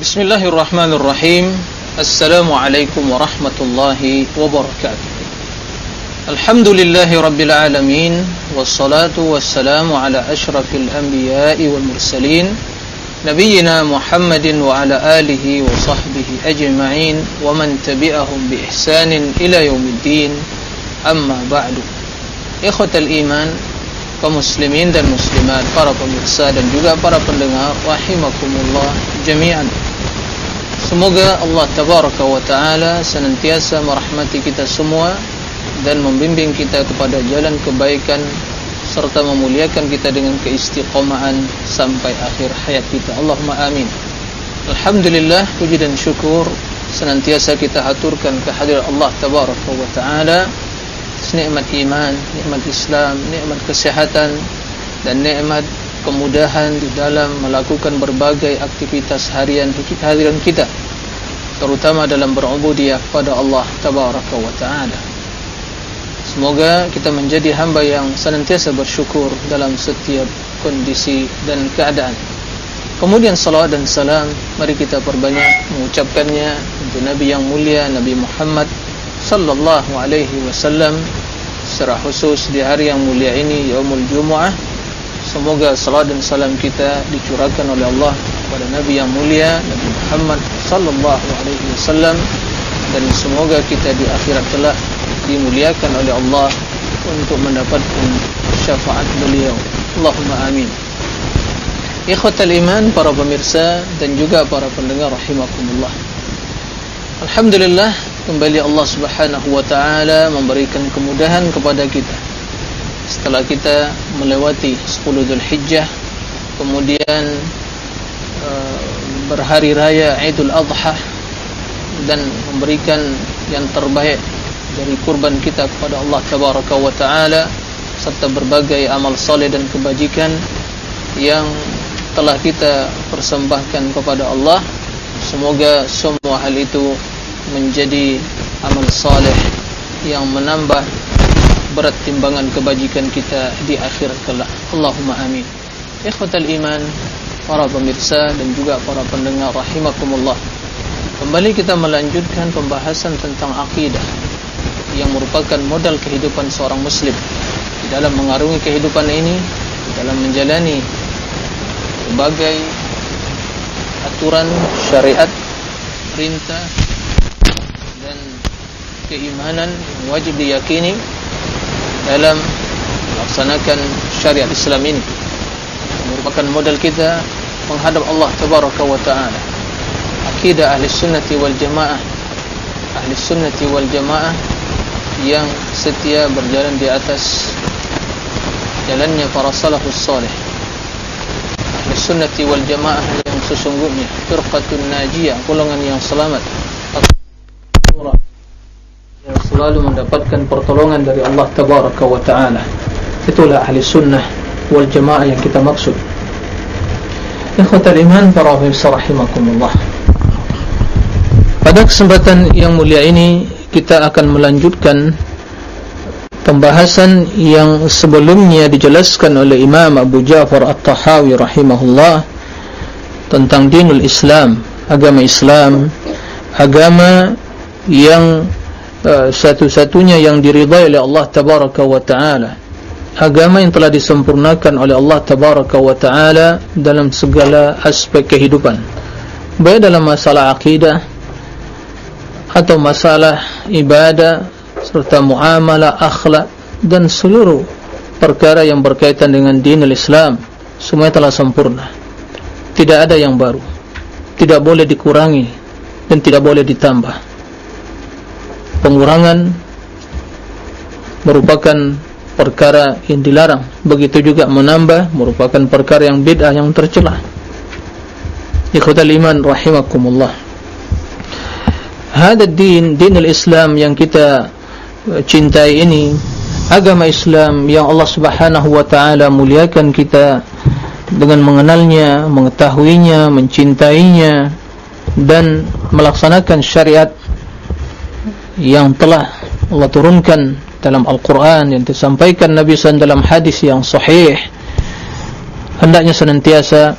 بسم الله الرحمن الرحيم السلام عليكم ورحمة الله وبركاته الحمد لله رب العالمين والصلاة والسلام على أشرف الأنبياء والمرسلين نبينا محمد وعلى آله وصحبه أجمعين ومن تبعهم بإحسان إلى يوم الدين أما بعد إخوة الإيمان kaum muslimin dan muslimat, para pemirsa dan juga para pendengar rahimakumullah jami'an. Semoga Allah tabaraka wa taala senantiasa merahmati kita semua dan membimbing kita kepada jalan kebaikan serta memuliakan kita dengan keistiqomahan sampai akhir hayat kita. Allahumma amin. Alhamdulillah puji dan syukur senantiasa kita haturkan kehadiran Allah tabaraka wa taala nikmat iman, nikmat Islam, nikmat kesehatan dan nikmat kemudahan di dalam melakukan berbagai aktivitas harian harian kita terutama dalam berubudiyah kepada Allah tabaraka wa taala. Semoga kita menjadi hamba yang senantiasa bersyukur dalam setiap kondisi dan keadaan. Kemudian salawat dan salam mari kita perbanyak mengucapkannya untuk Nabi yang mulia Nabi Muhammad sallallahu alaihi wasallam secara khusus di hari yang mulia ini yaumul jumuah semoga salat dan salam kita dicurahkan oleh Allah kepada nabi yang mulia Nabi Muhammad sallallahu alaihi wasallam. Dan semoga kita di akhirat kelak dimuliakan oleh Allah untuk mendapatkan syafaat beliau. Allahumma amin. Ikhwatal iman para pemirsa dan juga para pendengar rahimakumullah. Alhamdulillah kembali Allah Subhanahu wa taala memberikan kemudahan kepada kita. Setelah kita melewati 10 Zulhijjah kemudian uh, berhari raya Idul Adha dan memberikan yang terbaik dari kurban kita kepada Allah Tabaraka wa taala serta berbagai amal saleh dan kebajikan yang telah kita persembahkan kepada Allah. Semoga semua hal itu menjadi amal saleh yang menambah berat timbangan kebajikan kita di akhir kelak. Allahumma amin. Ikhwatal iman, para pemirsa dan juga para pendengar rahimakumullah. Kembali kita melanjutkan pembahasan tentang akidah yang merupakan modal kehidupan seorang muslim di dalam mengarungi kehidupan ini, di dalam menjalani berbagai aturan syariat perintah dan keimanan yang wajib diyakini dalam melaksanakan syariat Islam ini. Merupakan modal kita menghadap Allah tabaraka wa taala. Akidah ahli sunnati wal jamaah. Ahli sunnati wal jamaah yang setia berjalan di atas jalannya para salafus salih. Ahli sunnati wal jamaah sesungguhnya firqatun najiyah golongan yang selamat. yang selalu mendapatkan pertolongan dari Allah tabaraka wa taala. Itulah ahli sunnah wal jamaah yang kita maksud. Ikhwatal iman para rahimakumullah. Pada kesempatan yang mulia ini kita akan melanjutkan pembahasan yang sebelumnya dijelaskan oleh Imam Abu Ja'far At-Tahawi rahimahullah tentang dinul Islam, agama Islam, agama yang uh, satu-satunya yang diridai oleh Allah tabaraka wa taala. Agama yang telah disempurnakan oleh Allah tabaraka wa taala dalam segala aspek kehidupan. Baik dalam masalah akidah atau masalah ibadah serta muamalah akhlak dan seluruh perkara yang berkaitan dengan dinul Islam semua telah sempurna tidak ada yang baru tidak boleh dikurangi dan tidak boleh ditambah pengurangan merupakan perkara yang dilarang. Begitu juga menambah merupakan perkara yang bid'ah yang tercela ikhwatal iman rahimakumullah. Hada din dinul islam yang kita cintai ini agama islam yang Allah subhanahu wa ta'ala muliakan kita dengan mengenalnya, mengetahuinya, mencintainya dan melaksanakan syariat yang telah Allah turunkan dalam Al-Quran yang disampaikan Nabi SAW dalam hadis yang sahih hendaknya senantiasa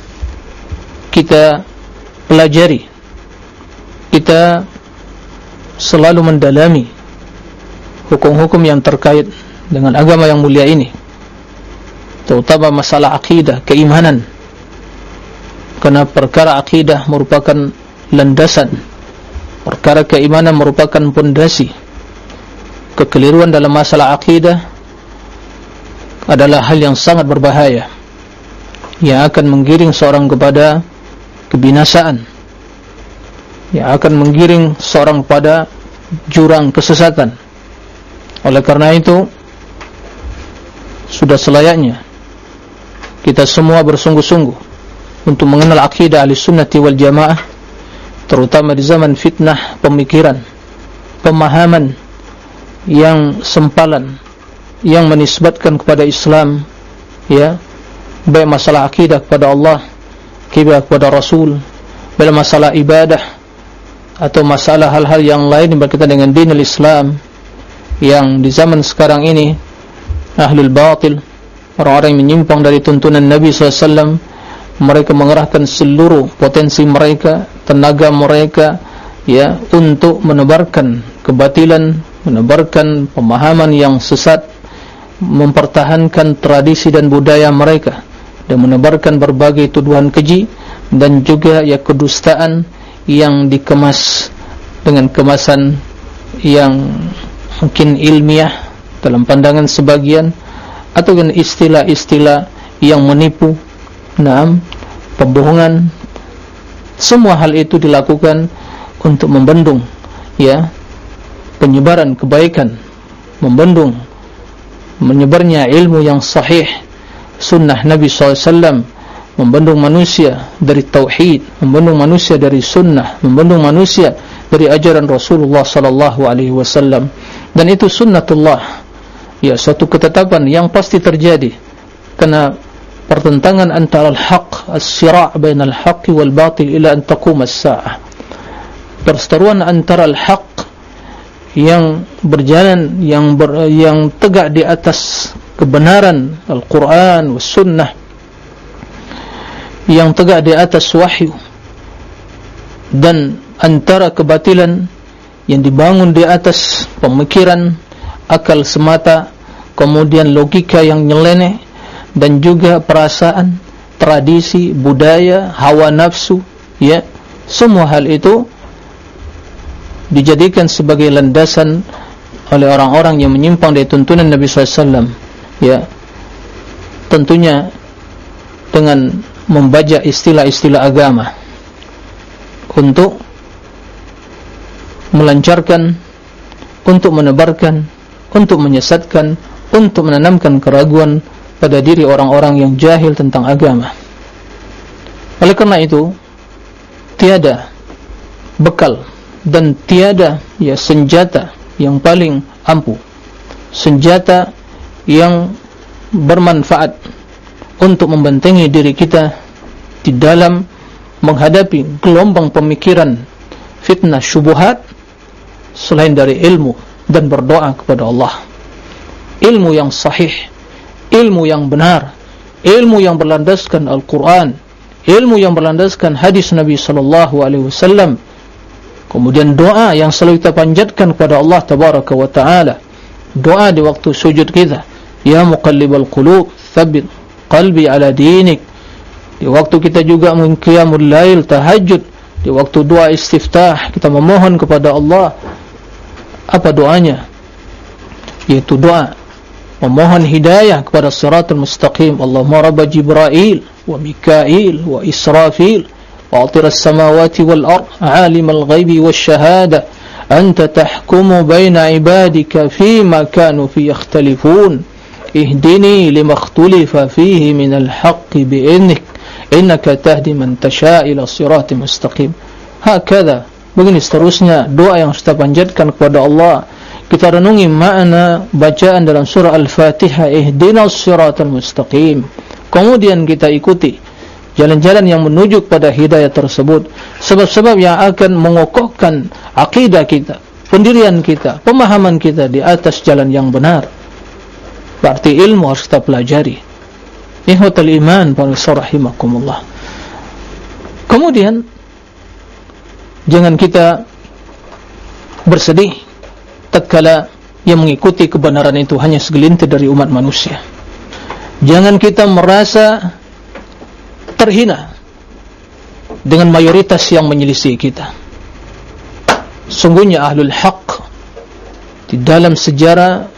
kita pelajari kita selalu mendalami hukum-hukum yang terkait dengan agama yang mulia ini terutama masalah akidah, keimanan. Karena perkara akidah merupakan landasan perkara keimanan merupakan pondasi. Kekeliruan dalam masalah akidah adalah hal yang sangat berbahaya. Yang akan menggiring seorang kepada kebinasaan. Yang akan menggiring seorang kepada jurang kesesatan oleh karena itu sudah selayaknya kita semua bersungguh-sungguh untuk mengenal akidah ahli sunnati wal jamaah terutama di zaman fitnah pemikiran pemahaman yang sempalan yang menisbatkan kepada Islam ya. Baik masalah akidah kepada Allah akidah kepada Rasul baik masalah ibadah atau masalah hal-hal yang lain berkaitan dengan din Islam yang di zaman sekarang ini ahlul batil orang-orang yang menyimpang dari tuntunan Nabi SAW mereka mengerahkan seluruh potensi mereka tenaga mereka ya untuk menebarkan kebatilan menebarkan pemahaman yang sesat mempertahankan tradisi dan budaya mereka dan menebarkan berbagai tuduhan keji dan juga ya kedustaan yang dikemas dengan kemasan yang mungkin ilmiah dalam pandangan sebagian atau dengan istilah-istilah yang menipu enam pembohongan semua hal itu dilakukan untuk membendung ya penyebaran kebaikan membendung menyebarnya ilmu yang sahih sunnah Nabi SAW membendung manusia dari tauhid membendung manusia dari sunnah membendung manusia dari ajaran Rasulullah sallallahu alaihi wasallam. Dan itu sunnatullah ya suatu ketetapan yang pasti terjadi. Karena pertentangan antara al-haq as-sira' bain al-haq wal batil ila an taqum as-sa'ah. Perseteruan antara al-haq yang berjalan yang ber, yang tegak di atas kebenaran Al-Quran was sunnah yang tegak di atas wahyu dan antara kebatilan yang dibangun di atas pemikiran akal semata kemudian logika yang nyeleneh dan juga perasaan tradisi budaya hawa nafsu ya. Semua hal itu dijadikan sebagai landasan oleh orang-orang yang menyimpang dari tuntunan Nabi SAW ya. Tentunya dengan membaca istilah-istilah agama untuk melancarkan untuk menebarkan untuk menyesatkan, untuk menanamkan keraguan pada diri orang-orang yang jahil tentang agama. Oleh karena itu, tiada bekal dan tiada ya senjata yang paling ampuh, senjata yang bermanfaat untuk membentengi diri kita di dalam menghadapi gelombang pemikiran fitnah syubuhat selain dari ilmu dan berdoa kepada Allah ilmu yang sahih ilmu yang benar. Ilmu yang berlandaskan Al-Quran. Ilmu yang berlandaskan hadis Nabi Sallallahu Alaihi Wasallam. Kemudian doa yang selalu kita panjatkan kepada Allah Tabaraka wa Ta'ala. Doa di waktu sujud kita. Ya muqallibal qulub thabit qalbi ala dinik. Di waktu kita juga mengqiyamul lail tahajud. Di waktu doa istiftah kita memohon kepada Allah apa doanya? Yaitu doa memohon hidayah kepada siratul mustaqim. Allahumma rabb jibrail wa mikail wa israfil. Fatir as-samawati wal ard. Alim al-ghaibi wash-shahada anta tahkumu baina ibadika fima kanu fi yakhtalifun. Ihdini lima ikhtalafa fihi min al-haqq bi'idhnik innaka tahdi man tasha' ila siratal mustaqim. Hakadha. Begini seterusnya doa yang kita panjatkan kepada Allah kita renungi makna bacaan dalam surah Al-Fatihah ihdinas siratal mustaqim. Kemudian kita ikuti jalan-jalan yang menuju kepada hidayah tersebut. Sebab-sebab yang akan mengokohkan akidah kita pendirian kita pemahaman kita di atas jalan yang benar. Berarti ilmu harus kita pelajari. Ihwatal iman rahimakumullah. Kemudian jangan kita bersedih tatkala yang mengikuti kebenaran itu hanya segelintir dari umat manusia. Jangan kita merasa terhina dengan mayoritas yang menyelisih kita. Sungguhnya ahlul haq di dalam sejarah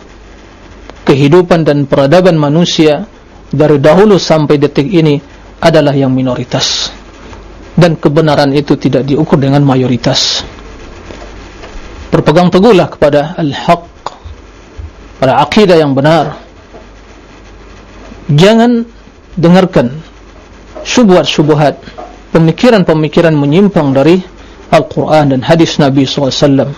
kehidupan dan peradaban manusia dari dahulu sampai detik ini adalah yang minoritas. Dan kebenaran itu tidak diukur dengan mayoritas berpegang teguhlah kepada al-haq pada akidah yang benar. Jangan dengarkan syubhat-syubhat pemikiran-pemikiran menyimpang dari Al-Quran dan hadis Nabi SAW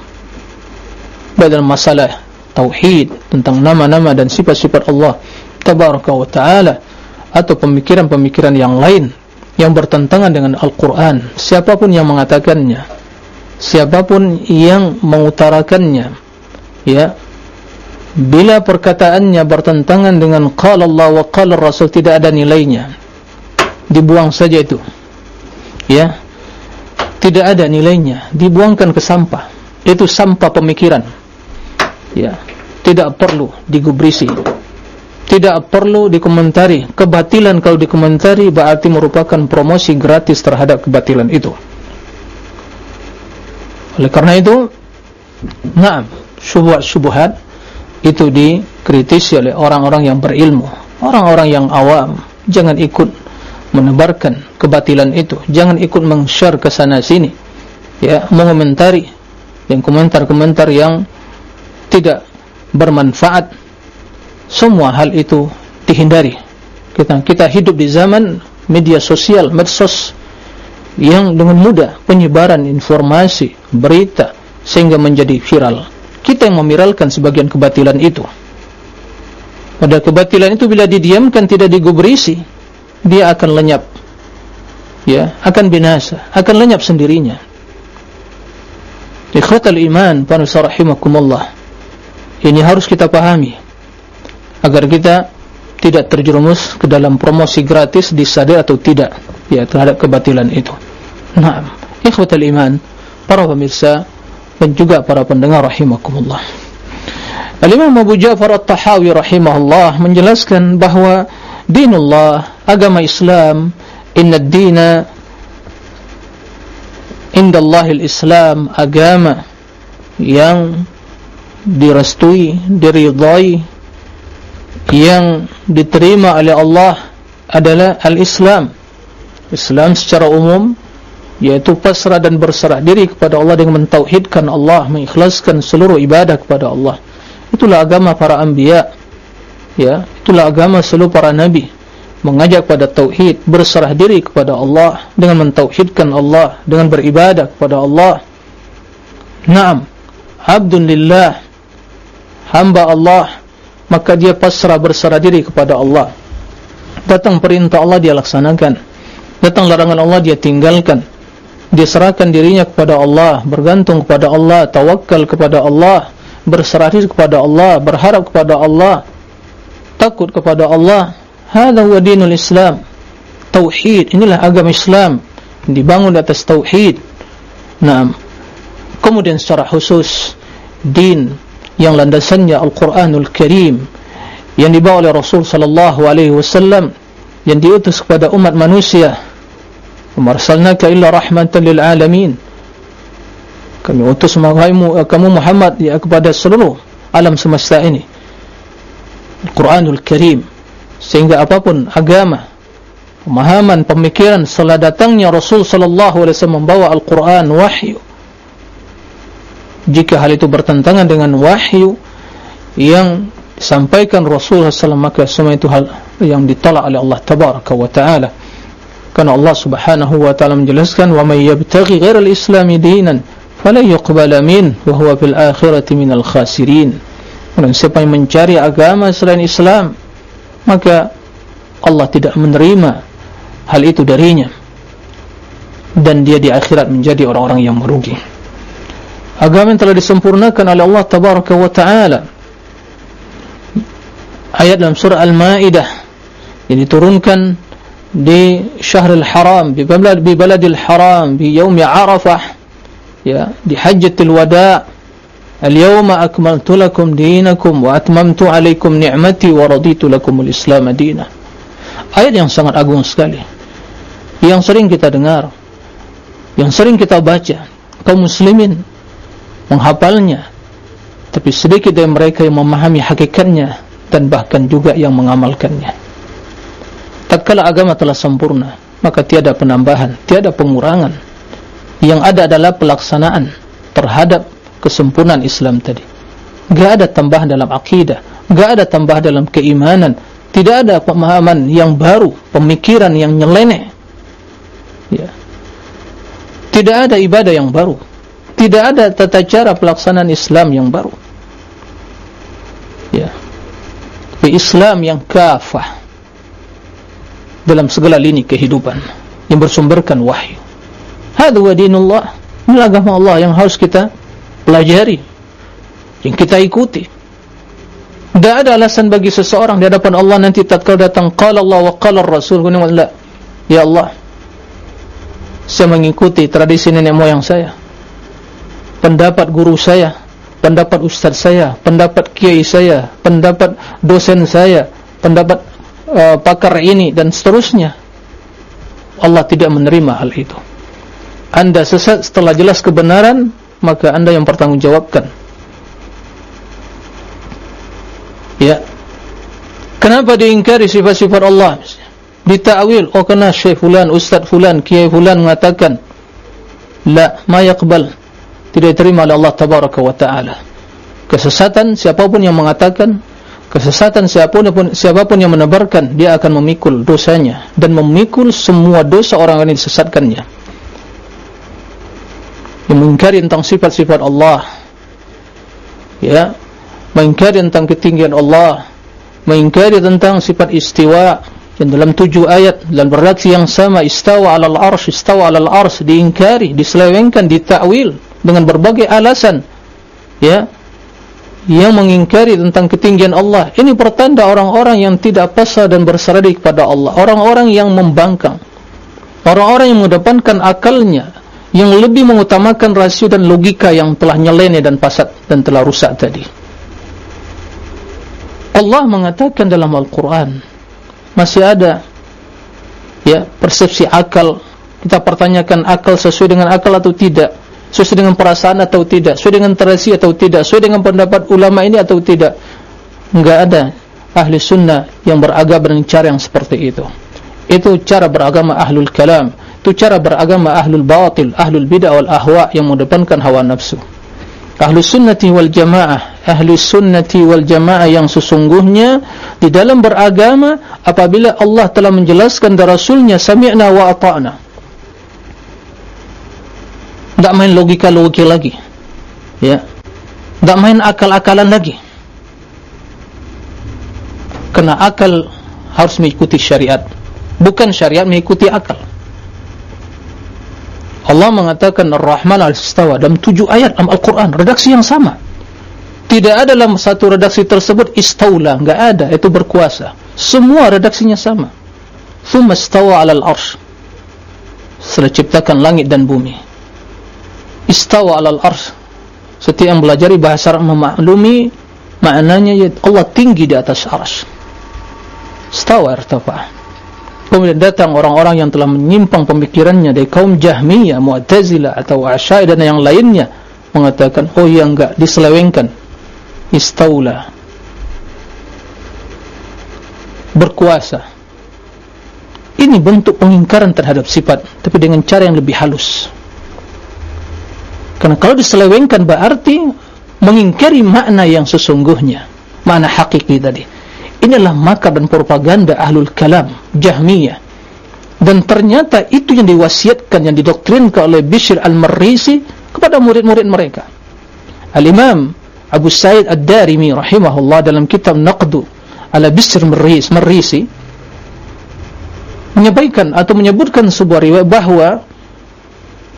dalam masalah tauhid tentang nama-nama dan sifat-sifat Allah tabaraka wa taala atau pemikiran-pemikiran yang lain yang bertentangan dengan Al-Qur'an. Siapapun yang mengatakannya siapapun yang mengutarakannya ya bila perkataannya bertentangan dengan qala Allah wa qala Rasul tidak ada nilainya. Dibuang saja itu ya. Tidak ada nilainya. Dibuangkan ke sampah. Itu sampah pemikiran ya. Tidak perlu digubrisi. Tidak perlu dikomentari. Kebatilan kalau dikomentari berarti merupakan promosi gratis terhadap kebatilan itu oleh karena itu naam syubhat-syubhat itu dikritisi oleh orang-orang yang berilmu. Orang-orang yang awam jangan ikut menebarkan kebatilan itu. Jangan ikut meng-share ke sana sini. Ya mengomentari dan komentar-komentar yang tidak bermanfaat. Semua hal itu dihindari. Kita kita hidup di zaman media sosial medsos yang dengan mudah penyebaran informasi berita sehingga menjadi viral. Kita yang memiralkan sebagian kebatilan itu. Pada kebatilan itu bila didiamkan tidak digubrisi dia akan lenyap. Ya akan binasa akan lenyap sendirinya. Ikhwatal iman panusarahimakumullah ini harus kita pahami agar kita tidak terjerumus ke dalam promosi gratis disadar atau tidak ya terhadap kebatilan itu. Naam, ikhwatul iman, para pemirsa dan juga para pendengar rahimakumullah. Al-Imam Abu Ja'far At-Tahawi rahimahullah menjelaskan bahawa dinullah, agama Islam, inna ad-dina inda Allahil Islam, agama yang direstui, diridai yang diterima oleh Allah adalah al-Islam Islam secara umum yaitu pasrah dan berserah diri kepada Allah dengan mentauhidkan Allah mengikhlaskan seluruh ibadah kepada Allah. Itulah agama para anbiya ya. Itulah agama seluruh para nabi. Mengajak pada tauhid berserah diri kepada Allah dengan mentauhidkan Allah dengan beribadah kepada Allah. Naam abdun lillah hamba Allah maka dia pasrah berserah diri kepada Allah. Datang perintah Allah dia laksanakan datang larangan Allah dia tinggalkan. Dia serahkan dirinya kepada Allah bergantung kepada Allah tawakal kepada Allah berserah diri kepada Allah berharap kepada Allah takut kepada Allah. Hadha huwa dinul Islam. Tauhid inilah agama Islam. Dibangun atas tauhid. Nah kemudian secara khusus din yang landasannya Al-Quranul Karim yang dibawa oleh Rasul sallallahu alaihi wasallam yang diutus kepada umat manusia marsalnaka illa rahmatan lil alamin. Kami utus eh, kamu Muhammad ya kepada seluruh alam semesta ini. Al-Quranul Karim. Sehingga apapun agama pemahaman pemikiran setelah datangnya Rasul sallallahu alaihi wasallam membawa Al-Quran wahyu. Jika hal itu bertentangan dengan wahyu yang disampaikan Rasulullah SAW maka semua itu hal yang ditolak oleh Allah Tabaraka wa Ta'ala karena Allah Subhanahu wa Ta'ala menjelaskan wa may yabtaghi ghairal islami dinan falan yuqbala min wa huwa fil akhirati minal khasirin. Dan siapa yang mencari agama selain Islam maka Allah tidak menerima hal itu darinya. Dan dia di akhirat menjadi orang-orang yang merugi. Agama yang telah disempurnakan oleh Allah tabaraka wa taala. Ayat dalam surah al-maidah yang diturunkan di syahrul haram di baladil haram bi yaum arafah ya di hajjatul wada. Al-yawma akmaltu lakum dinakum wa atmamtu alaikum ni'mati wa raditu lakumul islam madinah ayat yang sangat agung sekali. Yang sering kita dengar yang sering kita baca kaum muslimin menghafalnya. Tapi sedikit dari mereka yang memahami hakikatnya dan bahkan juga yang mengamalkannya tatkala agama telah sempurna maka tiada penambahan tiada pengurangan yang ada adalah pelaksanaan terhadap kesempurnaan Islam tadi. Tidak ada tambahan dalam akidah tidak ada tambahan dalam keimanan tidak ada pemahaman yang baru pemikiran yang nyeleneh ya. tidak ada ibadah yang baru. Tidak ada tata cara pelaksanaan Islam yang baru. Ya. Islam yang kafah dalam segala lini kehidupan yang bersumberkan wahyu. Hadu wa dinullah. Agama Allah yang harus kita pelajari yang kita ikuti. Tidak ada alasan bagi seseorang di hadapan Allah nanti tatkala datang qala Allah wa qala Rasul. Ya Allah saya mengikuti tradisi nenek moyang saya pendapat guru saya pendapat ustaz saya, pendapat kiai saya, pendapat dosen saya, pendapat uh, pakar ini dan seterusnya. Allah tidak menerima hal itu. Anda sesat setelah jelas kebenaran, maka Anda yang bertanggungjawabkan. Ya. Kenapa diingkari sifat-sifat Allah? Dita'wil, oh kena syekh fulan, ustaz fulan, kiai fulan mengatakan, la ma yaqbal tidak diterima oleh Allah tabaraka wa taala. Kesesatan siapapun yang mengatakan kesesatan siapapun siapapun yang menebarkan dia akan memikul dosanya dan memikul semua dosa orang yang disesatkannya. Yang mengingkari tentang sifat-sifat Allah. Ya, mengingkari tentang ketinggian Allah, mengingkari tentang sifat istiwa yang dalam tujuh ayat dan berredaksi yang sama istawa alal arsh istawa alal arsh diingkari diselewengkan ditakwil dengan berbagai alasan ya yang mengingkari tentang ketinggian Allah. Ini pertanda orang-orang yang tidak pasal dan berseradik kepada Allah. Orang-orang yang membangkang. Orang-orang yang mengedepankan akalnya. Yang lebih mengutamakan rasio dan logika yang telah nyelene dan pasat dan telah rusak tadi. Allah mengatakan dalam Al-Quran masih ada ya persepsi akal. Kita pertanyakan akal sesuai dengan akal atau tidak sesuai dengan perasaan atau tidak, sesuai dengan tradisi atau tidak, sesuai dengan pendapat ulama ini atau tidak. Enggak ada ahli sunnah yang beragama dengan cara yang seperti itu. Itu cara beragama ahlul kalam, itu cara beragama ahlul batil, ahlul bid'ah wal ahwa yang mendepankan hawa nafsu. Ahlus sunnati wal jamaah, ahli sunnati wal jamaah yang sesungguhnya di dalam beragama apabila Allah telah menjelaskan dari Rasulnya sami'na wa ata'na tak main logika-logika lagi. Ya. Tak main akal-akalan lagi. Kena akal harus mengikuti syariat. Bukan syariat mengikuti akal. Allah mengatakan Ar-Rahman al-Istawa dalam tujuh ayat dalam Al-Quran redaksi yang sama. Tidak ada dalam satu redaksi tersebut istawla, enggak ada, itu berkuasa. Semua redaksinya sama. Thumma istawa alal arsh setelah ciptakan langit dan bumi istawa alal ars. Setiap yang belajar bahasa Arab memaklumi maknanya ya Allah tinggi di atas ars. Istawa irtafa kemudian datang orang-orang yang telah menyimpang pemikirannya dari kaum jahmiyah mu'tazilah atau asyai dan yang lainnya mengatakan oh ya enggak diselewengkan. Istawla berkuasa. Ini bentuk pengingkaran terhadap sifat tapi dengan cara yang lebih halus Karena kalau diselewengkan berarti mengingkari makna yang sesungguhnya, makna hakiki tadi. Inilah makar dan propaganda ahlul kalam, jahmiyah. Dan ternyata itu yang diwasiatkan, yang didoktrinkan oleh Bishr al-Marrisi kepada murid-murid mereka. Al-Imam Abu Said Ad-Darimi rahimahullah dalam kitab Naqdu ala Bishr al-Marrisi menyampaikan atau menyebutkan sebuah riwayat bahawa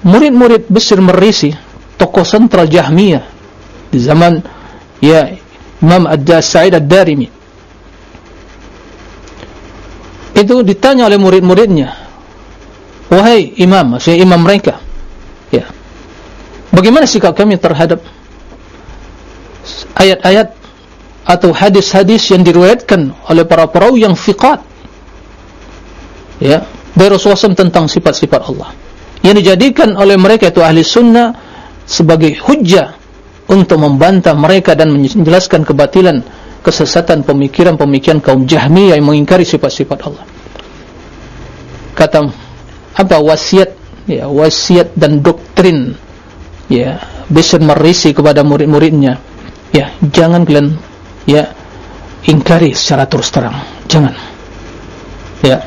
murid-murid Bishr al-Marrisi tokoh sentral Jahmiyah di zaman ya Imam Ad-Sa'id Ad-Darimi. Itu ditanya oleh murid-muridnya wahai imam maksudnya imam mereka ya bagaimana sikap kami terhadap ayat-ayat atau hadis-hadis yang diriwayatkan oleh para perawi yang fiqat ya dari Rasulullah tentang sifat-sifat Allah? Yang dijadikan oleh mereka itu ahli sunnah sebagai hujjah untuk membantah mereka dan menjelaskan kebatilan kesesatan pemikiran-pemikiran kaum jahmiyah yang mengingkari sifat-sifat Allah. Kata apa wasiat? Ya wasiat dan doktrin ya bisa merisi kepada murid-muridnya. Ya jangan kalian ya ingkari secara terus terang. Jangan. Ya.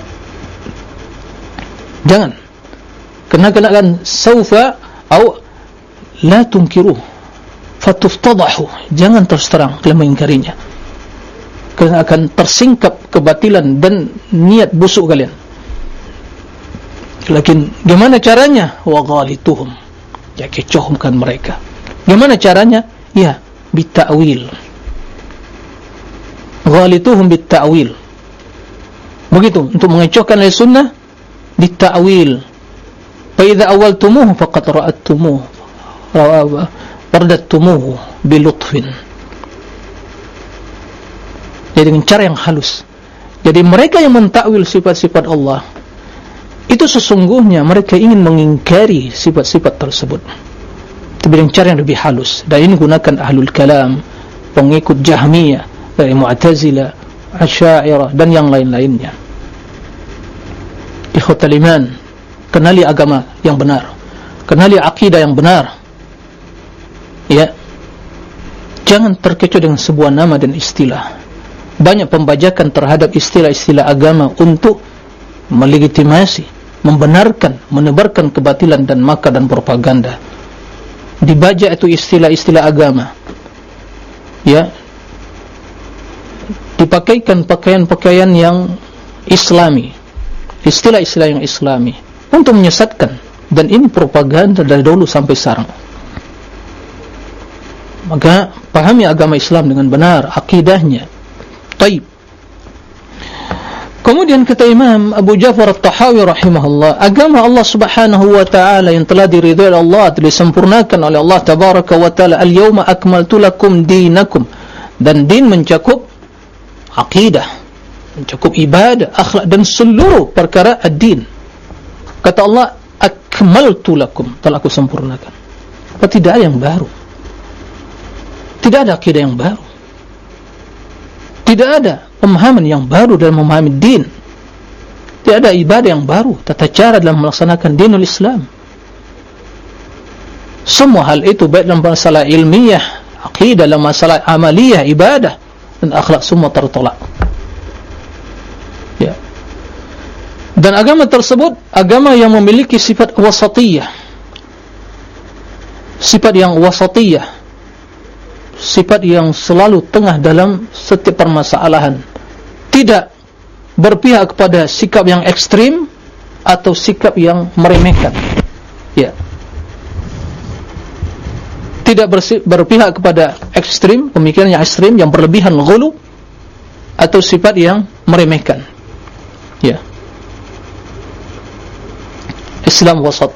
Jangan. Kena kena kan saufa atau la tunkiru fatuftadahu jangan terus terang kalian mengingkarinya. Kerana akan tersingkap kebatilan dan niat busuk kalian. Lakin gimana caranya? Wa ghalituhum. Ya kecohumkan mereka. Gimana caranya? Ya bitawil ghalituhum bitawil begitu untuk mengecohkan al sunnah bitawil fa idza awaltumuhu faqad ra'attumuhu wardattumuhu bilutfin. Jadi dengan cara yang halus. Jadi mereka yang mentakwil sifat-sifat Allah itu sesungguhnya mereka ingin mengingkari sifat-sifat tersebut. Tapi dengan cara yang lebih halus. Dan ini gunakan ahlul kalam pengikut jahmiyah dari mu'tazila asyairah dan yang lain-lainnya. Ikhutal iman kenali agama yang benar. Kenali akidah yang benar ya jangan terkecoh dengan sebuah nama dan istilah banyak pembajakan terhadap istilah-istilah agama untuk melegitimasi membenarkan, menebarkan kebatilan dan maka dan propaganda. Dibaca itu istilah-istilah agama. Ya. Dipakaikan pakaian-pakaian yang islami. Istilah-istilah yang islami untuk menyesatkan dan ini propaganda dari dulu sampai sekarang. Maka pahami agama Islam dengan benar, akidahnya. Taib. Kemudian kata Imam Abu Jafar At-Tahawi rahimahullah, agama Allah Subhanahu wa taala yang telah diridhai oleh Allah, disempurnakan oleh Allah tabaraka wa taala, "Al-yauma akmaltu lakum dinakum." Dan din mencakup akidah, mencakup ibadah, akhlak dan seluruh perkara ad-din. Kata Allah, "Akmaltu lakum," telah aku sempurnakan. Tidak ada yang baru? Tidak ada akidah yang baru. Tidak ada pemahaman yang baru dalam memahami din. Tidak ada ibadah yang baru tata cara dalam melaksanakan dinul Islam. Semua hal itu baik dalam masalah ilmiah akidah dalam masalah amaliyah ibadah dan akhlak semua tertolak. Ya. Dan agama tersebut agama yang memiliki sifat wasatiyah. Sifat yang wasatiyah sifat yang selalu tengah dalam setiap permasalahan. Tidak berpihak kepada sikap yang ekstrim atau sikap yang meremehkan. Ya. Tidak berpihak kepada ekstrim pemikiran yang ekstrim yang berlebihan gulu atau sifat yang meremehkan. Ya. Islam wasat.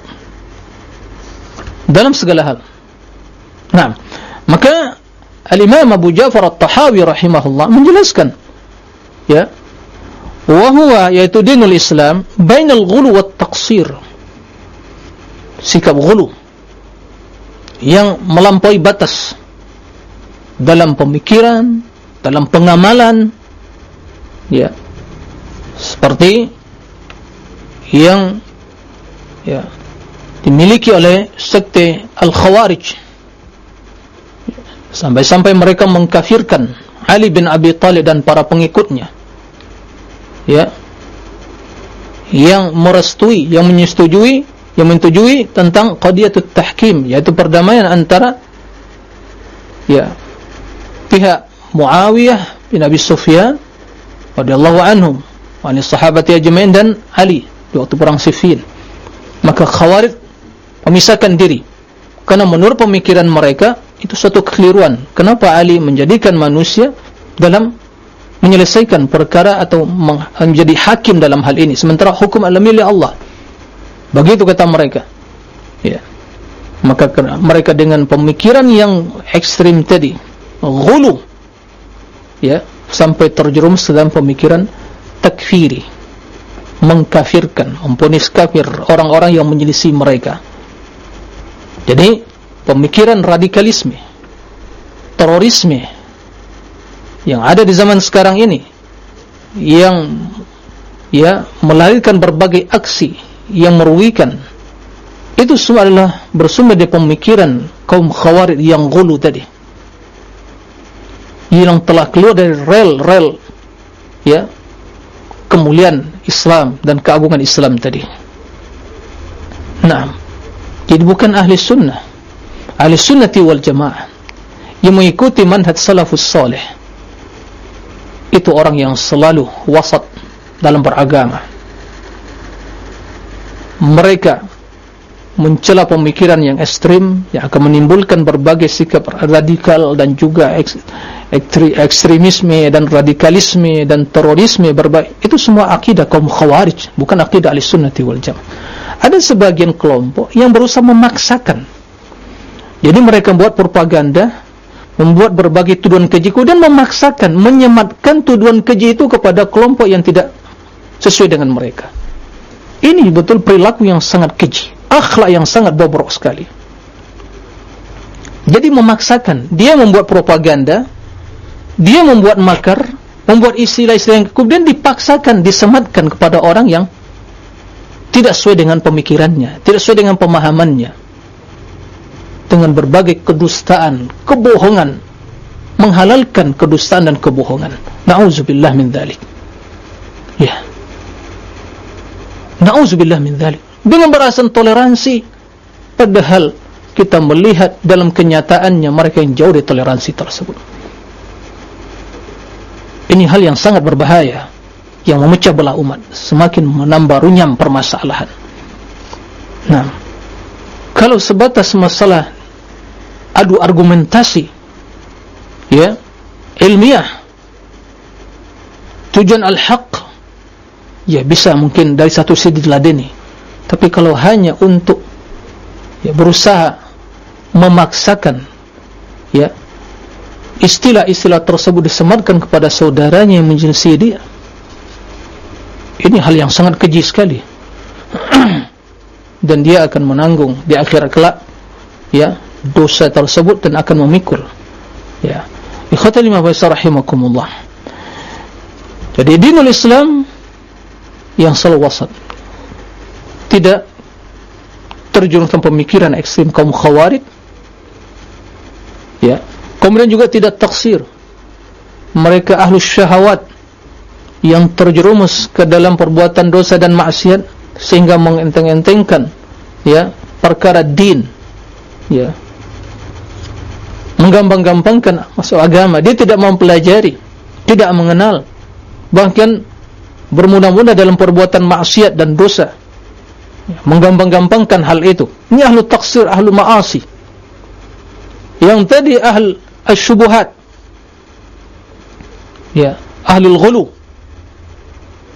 Dalam segala hal. Nah maka Al-Imam Abu Ja'far At-Tahawi rahimahullah menjelaskan ya wa huwa yaitu dinul Islam bainal ghulu wat taqsir. Sikap ghulu yang melampaui batas dalam pemikiran dalam pengamalan ya seperti yang ya dimiliki oleh sekte al-khawarij sampai-sampai mereka mengkafirkan Ali bin Abi Talib dan para pengikutnya. Ya. Yang merestui yang menyetujui yang menyetujui tentang qadiyatut tahkim yaitu perdamaian antara ya pihak Muawiyah bin Abi Sufyan radhiyallahu anhum wa sahabat ajmain dan Ali di waktu perang Siffin. Maka khawarij memisahkan diri. Karena menurut pemikiran mereka itu suatu kekeliruan. Kenapa Ali menjadikan manusia dalam menyelesaikan perkara atau menjadi hakim dalam hal ini sementara hukum alami oleh Allah. Begitu kata mereka. Ya. maka mereka dengan pemikiran yang ekstrim tadi gulu ya sampai terjerumus dalam pemikiran takfiri mengkafirkan memponis kafir orang-orang yang menyelisih mereka jadi pemikiran radikalisme terorisme yang ada di zaman sekarang ini yang ya melahirkan berbagai aksi yang merugikan. Itu semua adalah bersumber dari pemikiran kaum khawarij yang gulu tadi. Yang telah keluar dari rel-rel ya kemuliaan Islam dan keagungan Islam tadi. Nah, jadi bukan ahli sunnah, ahli sunnati wal jamaah yang mengikuti manhaj salafus salih itu orang yang selalu wasat dalam beragama. Mereka mencela pemikiran yang ekstrim yang akan menimbulkan berbagai sikap radikal dan juga ekstremisme dan radikalisme dan terorisme berbagai itu semua akidah kaum khawarij bukan akidah ahli sunnati wal jam ada sebagian kelompok yang berusaha memaksakan jadi mereka membuat propaganda membuat berbagai tuduhan keji dan memaksakan menyematkan tuduhan keji itu kepada kelompok yang tidak sesuai dengan mereka ini betul perilaku yang sangat keji akhlak yang sangat bobrok sekali jadi memaksakan dia membuat propaganda dia membuat makar, membuat istilah-istilah yang kemudian dipaksakan, disematkan kepada orang yang tidak sesuai dengan pemikirannya, tidak sesuai dengan pemahamannya. Dengan berbagai kedustaan, kebohongan, menghalalkan kedustaan dan kebohongan. Nauzubillah min dzalik. Ya. Nauzubillah min dzalik. Dengan berasan toleransi padahal kita melihat dalam kenyataannya mereka yang jauh dari toleransi tersebut. Ini hal yang sangat berbahaya yang memecah belah umat, semakin menambah runyam permasalahan. Nah, kalau sebatas masalah adu argumentasi, ya, ilmiah, tujuan al-haq, ya bisa mungkin dari satu sisi diladeni. Tapi kalau hanya untuk ya, berusaha memaksakan, ya, istilah-istilah tersebut disematkan kepada saudaranya yang menjelaskan dia ini hal yang sangat keji sekali. Dan dia akan menanggung di akhir kelak ya dosa tersebut dan akan memikul. Ya. Ikhwata lima baisa rahimakumullah. Jadi dinul islam yang selalu wasat. Tidak terjun ke pemikiran ekstrim kaum khawarid ya. Kemudian juga tidak taksir. Mereka ahlu syahwat yang terjerumus ke dalam perbuatan dosa dan maksiat sehingga mengenteng-entengkan ya perkara din ya menggampang-gampangkan masuk agama. Dia tidak mempelajari tidak mengenal. Bahkan bermudah-mudah dalam perbuatan maksiat dan dosa. Ya, menggampang-gampangkan hal itu. Ini ahlu taksir ahlu ma'asi. Yang tadi ahl asyubuhat. Ya ahlul ghulu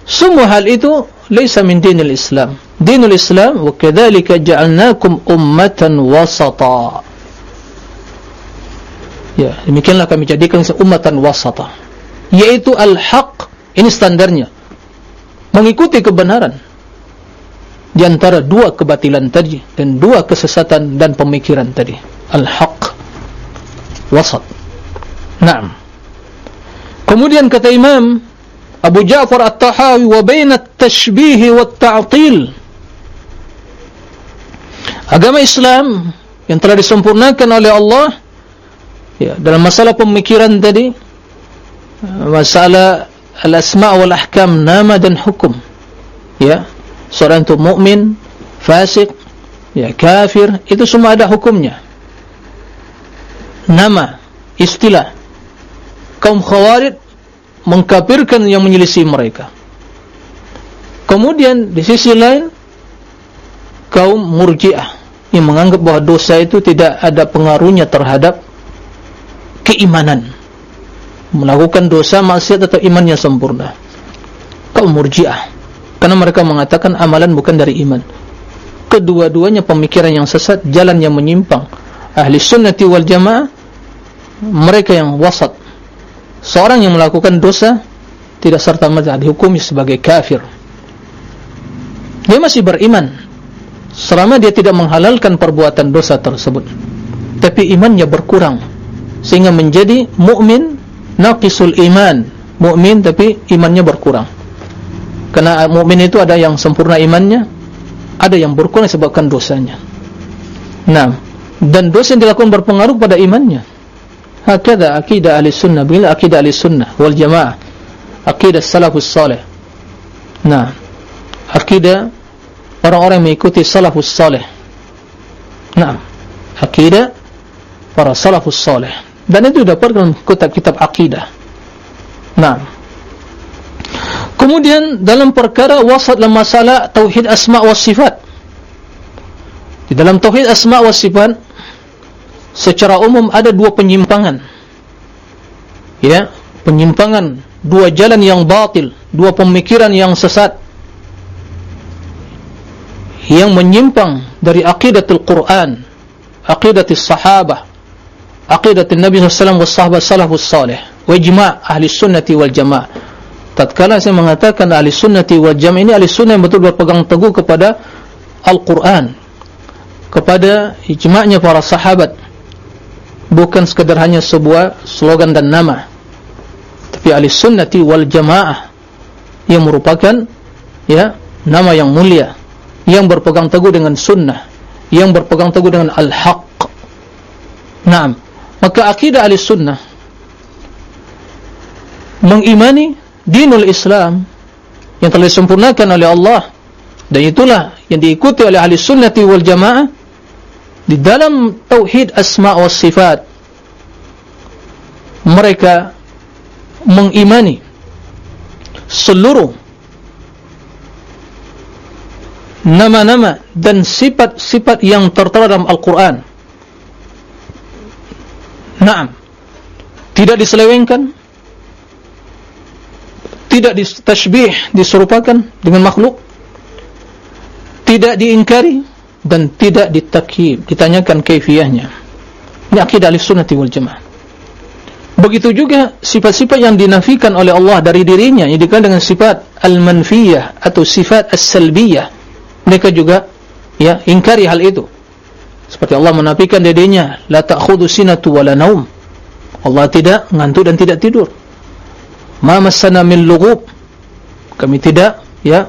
semua hal itu leysa min dinil islam. Dinul islam wa kadhalika ja'alnakum ummatan wasata ya demikianlah kami jadikan ummatan wasata yaitu al-haq ini standarnya mengikuti kebenaran di antara dua kebatilan tadi dan dua kesesatan dan pemikiran tadi al-haq wasat. Naam. Kemudian kata Imam Abu Ja'far At-Tahawi wa baina at-tashbih wa at-ta'til. Agama Islam yang telah disempurnakan oleh Allah ya dalam masalah pemikiran tadi masalah al-asma' wal ahkam nama dan hukum. Ya seorang itu mukmin fasik ya kafir itu semua ada hukumnya. Nama istilah. Kaum khawarid mengkafirkan yang menyelisih mereka. Kemudian di sisi lain kaum murjiah yang menganggap bahawa dosa itu tidak ada pengaruhnya terhadap keimanan. Melakukan dosa maksiat atau iman yang sempurna. Kaum murjiah. Karena mereka mengatakan amalan bukan dari iman. Kedua-duanya pemikiran yang sesat jalan yang menyimpang. Ahli sunnati wal jamaah mereka yang wasat. Seorang yang melakukan dosa tidak serta-merta dihukumi sebagai kafir. Dia masih beriman. Selama dia tidak menghalalkan perbuatan dosa tersebut. Tapi imannya berkurang sehingga menjadi mukmin naqisul iman. Mukmin tapi imannya berkurang. Karena mukmin itu ada yang sempurna imannya ada yang berkurang sebabkan dosanya. Nah dan dosa yang dilakukan berpengaruh pada imannya. Hakada akidah ahli sunnah. Bila akidah ahli sunnah wal jamaah. Akidah salafus salih. Nah akidah orang-orang mengikuti salafus salih. Nah akidah para salafus salih dan itu dapat dalam kitab-kitab akidah. Nah kemudian dalam perkara wasat dalam masalah tauhid asma' wa sifat. Di dalam tauhid asma' wa sifat secara umum ada dua penyimpangan. Ya penyimpangan dua jalan yang batil dua pemikiran yang sesat yang menyimpang dari aqidatul Quran aqidatul sahabah aqidatul Nabi SAW wa sahabat salafus salih wa ijma' ahli sunnati wal jamaah tatkala saya mengatakan ahli sunnati wal jamaah ini ahli sunnah yang betul berpegang teguh kepada Al-Quran kepada ijma'nya para sahabat. Bukan sekadar hanya sebuah slogan dan nama. Tapi ahli sunnati wal jamaah yang merupakan ya nama yang mulia yang berpegang teguh dengan sunnah yang berpegang teguh dengan al-haq. Naam maka akidah ahli sunnah mengimani dinul islam yang telah disempurnakan oleh Allah. Dan itulah yang diikuti oleh ahli sunnati wal jamaah di dalam tauhid asma wa sifat. Mereka mengimani seluruh nama-nama dan sifat-sifat yang tertera dalam Al-Quran naam. Tidak diselewengkan. Tidak ditashbih diserupakan dengan makhluk. Tidak diingkari dan tidak ditakyib ditanyakan kaifiyahnya ini akidah al-sunnati wal jamaah. Begitu juga sifat-sifat yang dinafikan oleh Allah dari dirinya yang dikenal dengan sifat al-manfiyah atau sifat as-salbiyah. Mereka juga ya ingkari hal itu seperti Allah menafikan dirinya la ta'khudhu sinatu wala naum. Allah tidak ngantuk dan tidak tidur. Ma massana min lughub. Kami tidak ya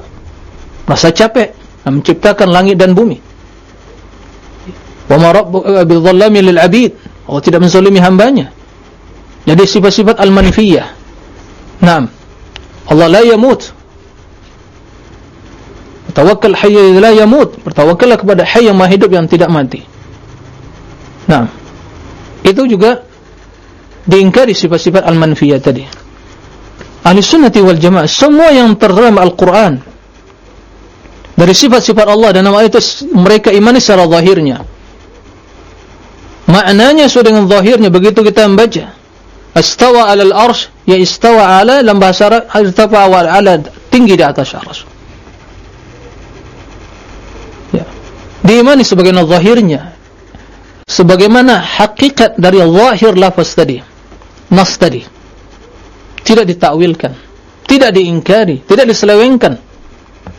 rasa capek menciptakan langit dan bumi. Wa ma rabbuka bil dhallami lil abid. Allah tidak menzalimi hambanya. Jadi sifat-sifat al-manfiyah naam. Allah la yamut tawakkal hayy la yamut. Bertawakkallah kepada hayy yang maha hidup yang tidak mati. Naam itu juga diingkari sifat-sifat al-manfiyah tadi. Ahli sunnati wal jamaah semua yang terdalam Al-Quran dari sifat-sifat Allah dan nama itu mereka imani secara zahirnya. Maknanya sesuai dengan zahirnya begitu kita membaca istawa ala al-arsh ya istawa ala dalam bahasa Arab istawa ala tinggi di atas arsh diimani sebagaimana zahirnya? Sebagaimana hakikat dari zahir lafaz tadi nas tadi tidak ditakwilkan tidak diingkari tidak diselewengkan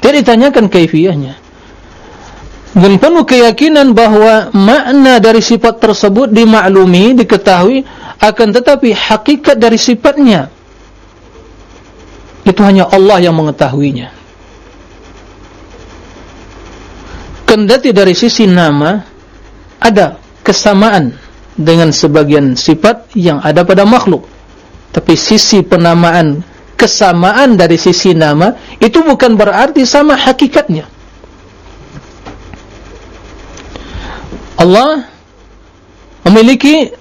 tidak ditanyakan kaifiyahnya dan penuh keyakinan bahawa makna dari sifat tersebut dimaklumi, diketahui akan tetapi hakikat dari sifatnya itu hanya Allah yang mengetahuinya kendati dari sisi nama ada kesamaan dengan sebagian sifat yang ada pada makhluk tapi sisi penamaan kesamaan dari sisi nama itu bukan berarti sama hakikatnya Allah memiliki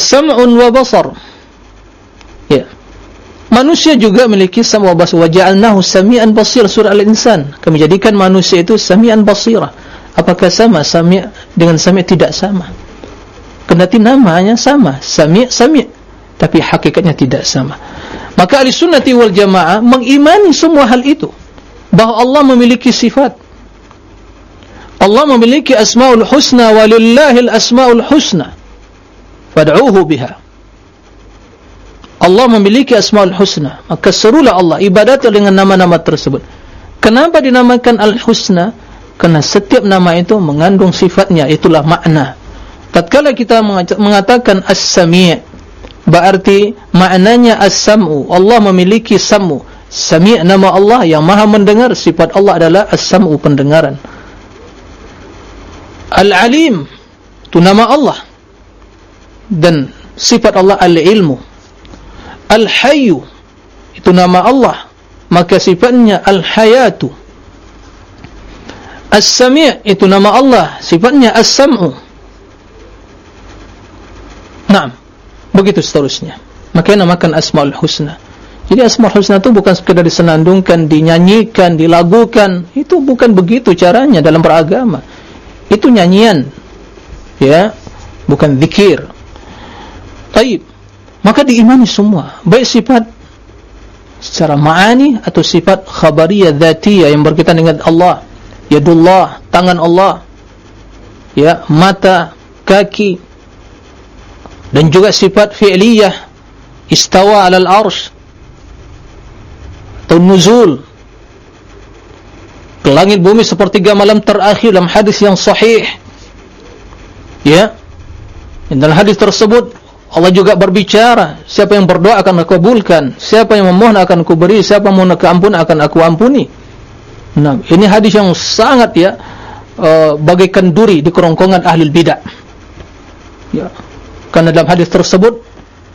sam'un wa basar. Ya. Manusia juga memiliki sam' wa basar. Wa ja'alnahu sami'an basir surah Al-Insan. Kami jadikan manusia itu sami'an basirah. Apakah sama? Sami' dengan sami' tidak sama? Kendati namanya sama, sami' sami', tapi hakikatnya tidak sama. Maka ahli sunnati wal jamaah mengimani semua hal itu. Bahawa Allah memiliki sifat. Allah memiliki asmaul husna walillahil asmaul husna. Fad'uhu biha. Allah memiliki asmaul husna. Maka serulah Allah ibadat dengan nama-nama tersebut. Kenapa dinamakan al-husna kerana setiap nama itu mengandung sifatnya itulah makna. Tatkala kita mengatakan as-sami' berarti maknanya as-sam'u Allah memiliki sam'u. Sami' nama Allah yang maha mendengar sifat Allah adalah as-sam'u pendengaran. Al-Alim itu nama Allah. Dan sifat Allah Al-Ilmu. Al-Hayyu itu nama Allah. Maka sifatnya Al-Hayatu As-Sami' itu nama Allah. Sifatnya As-Sam'u. Naam. Begitu seterusnya. Maka namakan Asma'ul Husna. Jadi Asma'ul Husna itu bukan sekadar disenandungkan dinyanyikan, dilagukan. Itu bukan begitu caranya dalam beragama. Itu nyanyian. Ya. Bukan zikir. Taib. Maka diimani semua. Baik sifat secara ma'ani atau sifat khabariyah dhatiyah yang berkaitan dengan Allah yadullah tangan Allah. Ya mata kaki. Dan juga sifat fi'liyah. Istawa alal arsh. Atau nuzul. Ke langit bumi sepertiga malam terakhir dalam hadis yang sahih. Ya. Dalam hadis tersebut Allah juga berbicara siapa yang berdoa akan aku kabulkan. Siapa yang memohon akan aku beri. Siapa yang mohon keampunan akan aku ampuni nah ini hadis yang sangat ya uh, bagaikan duri di kerongkongan ahli bidah ya karena dalam hadis tersebut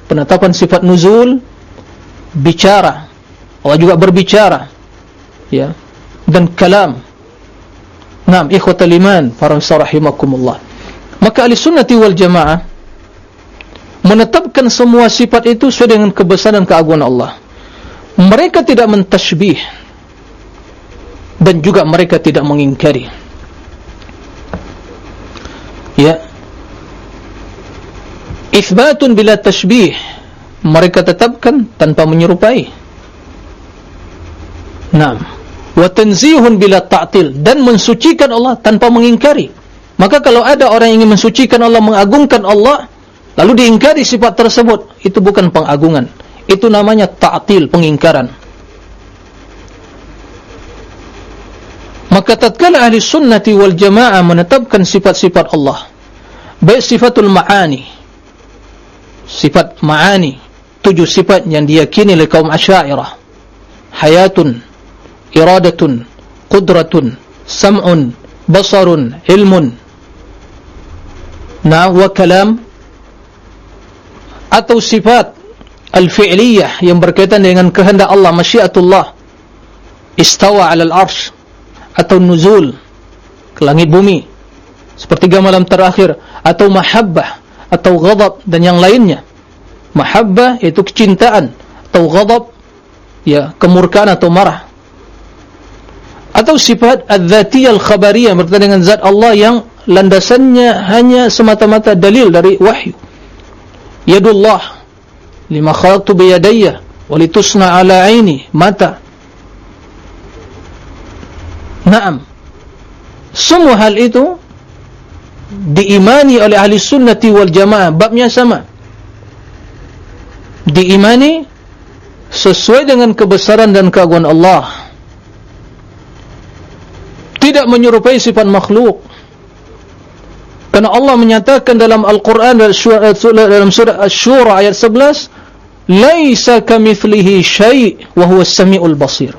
penetapan sifat nuzul bicara Allah juga berbicara ya dan kalam. Naam, ikhwatal iman, para rahimakumullah. Maka ahli sunnati wal jamaah menetapkan semua sifat itu sesuai dengan kebesaran keagungan Allah. Mereka tidak mentashbih dan juga mereka tidak mengingkari. Ya. Itsbatun bila tashbih mereka tetapkan tanpa menyerupai. Naam wa tanzihun bila ta'til dan mensucikan Allah tanpa mengingkari maka kalau ada orang yang ingin mensucikan Allah mengagungkan Allah lalu diingkari sifat tersebut itu bukan pengagungan itu namanya ta'til pengingkaran maka tatkala ahli sunnati wal jamaah menetapkan sifat-sifat Allah baik sifatul ma'ani sifat ma'ani tujuh sifat yang diyakini oleh kaum asyairah hayatun iradatun qudratun sam'un basarun ilmun. Na wa kalam atau sifat al-fi'liyah yang berkaitan dengan kehendak Allah masyiatullah istawa 'ala al-'arsy atau nuzul ke langit bumi. Sepertiga malam terakhir atau mahabbah atau ghadab dan yang lainnya. Mahabbah itu kecintaan atau ghadab ya kemurkaan atau marah. Atau sifat al-dhatiyah al-khabariyah berkaitan dengan zat Allah yang landasannya hanya semata-mata dalil dari wahyu. Yadullah lima khalaqtu biyadayya walitusna ala aini mata naam. Semua hal itu diimani oleh ahli sunnati wal jamaah. Babnya sama. Diimani sesuai dengan kebesaran dan keagungan Allah. Tidak menyerupai sifat makhluk. Karena Allah menyatakan dalam Al-Quran dalam surah Ash-Shura ayat 11 laisa kamithlihi syai' wa huwa as-sami'ul basir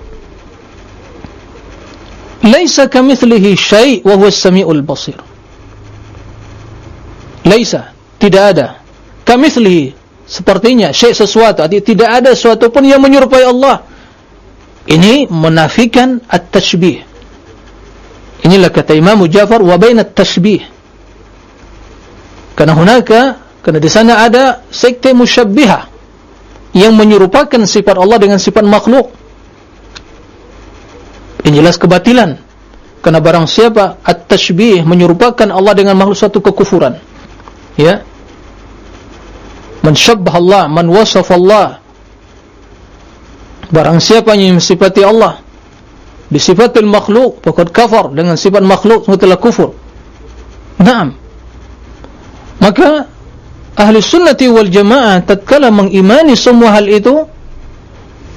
laisa kamithlihi syai' wa huwa as-sami'ul basir. Laisa tidak ada. Kamithlihi sepertinya syai' sesuatu. Tidak ada sesuatu pun yang menyerupai Allah. Ini menafikan at-tashbih. Inilah kata Imam Jafar wa baina tashbih. Karena hunaka, karena di sana ada sekte musyabbiha yang menyerupakan sifat Allah dengan sifat makhluk. Ini jelas kebatilan. Karena barang siapa at-tashbih menyerupakan Allah dengan makhluk satu kekufuran. Ya. Man syabbah Allah, man Allah. Barang siapa yang mensifati Allah Bisifatil makhluk, pokok kafar dengan sifat makhluk, semua telah kufur. Naam. Maka, ahli sunnati wal jamaah, tatkala mengimani semua hal itu,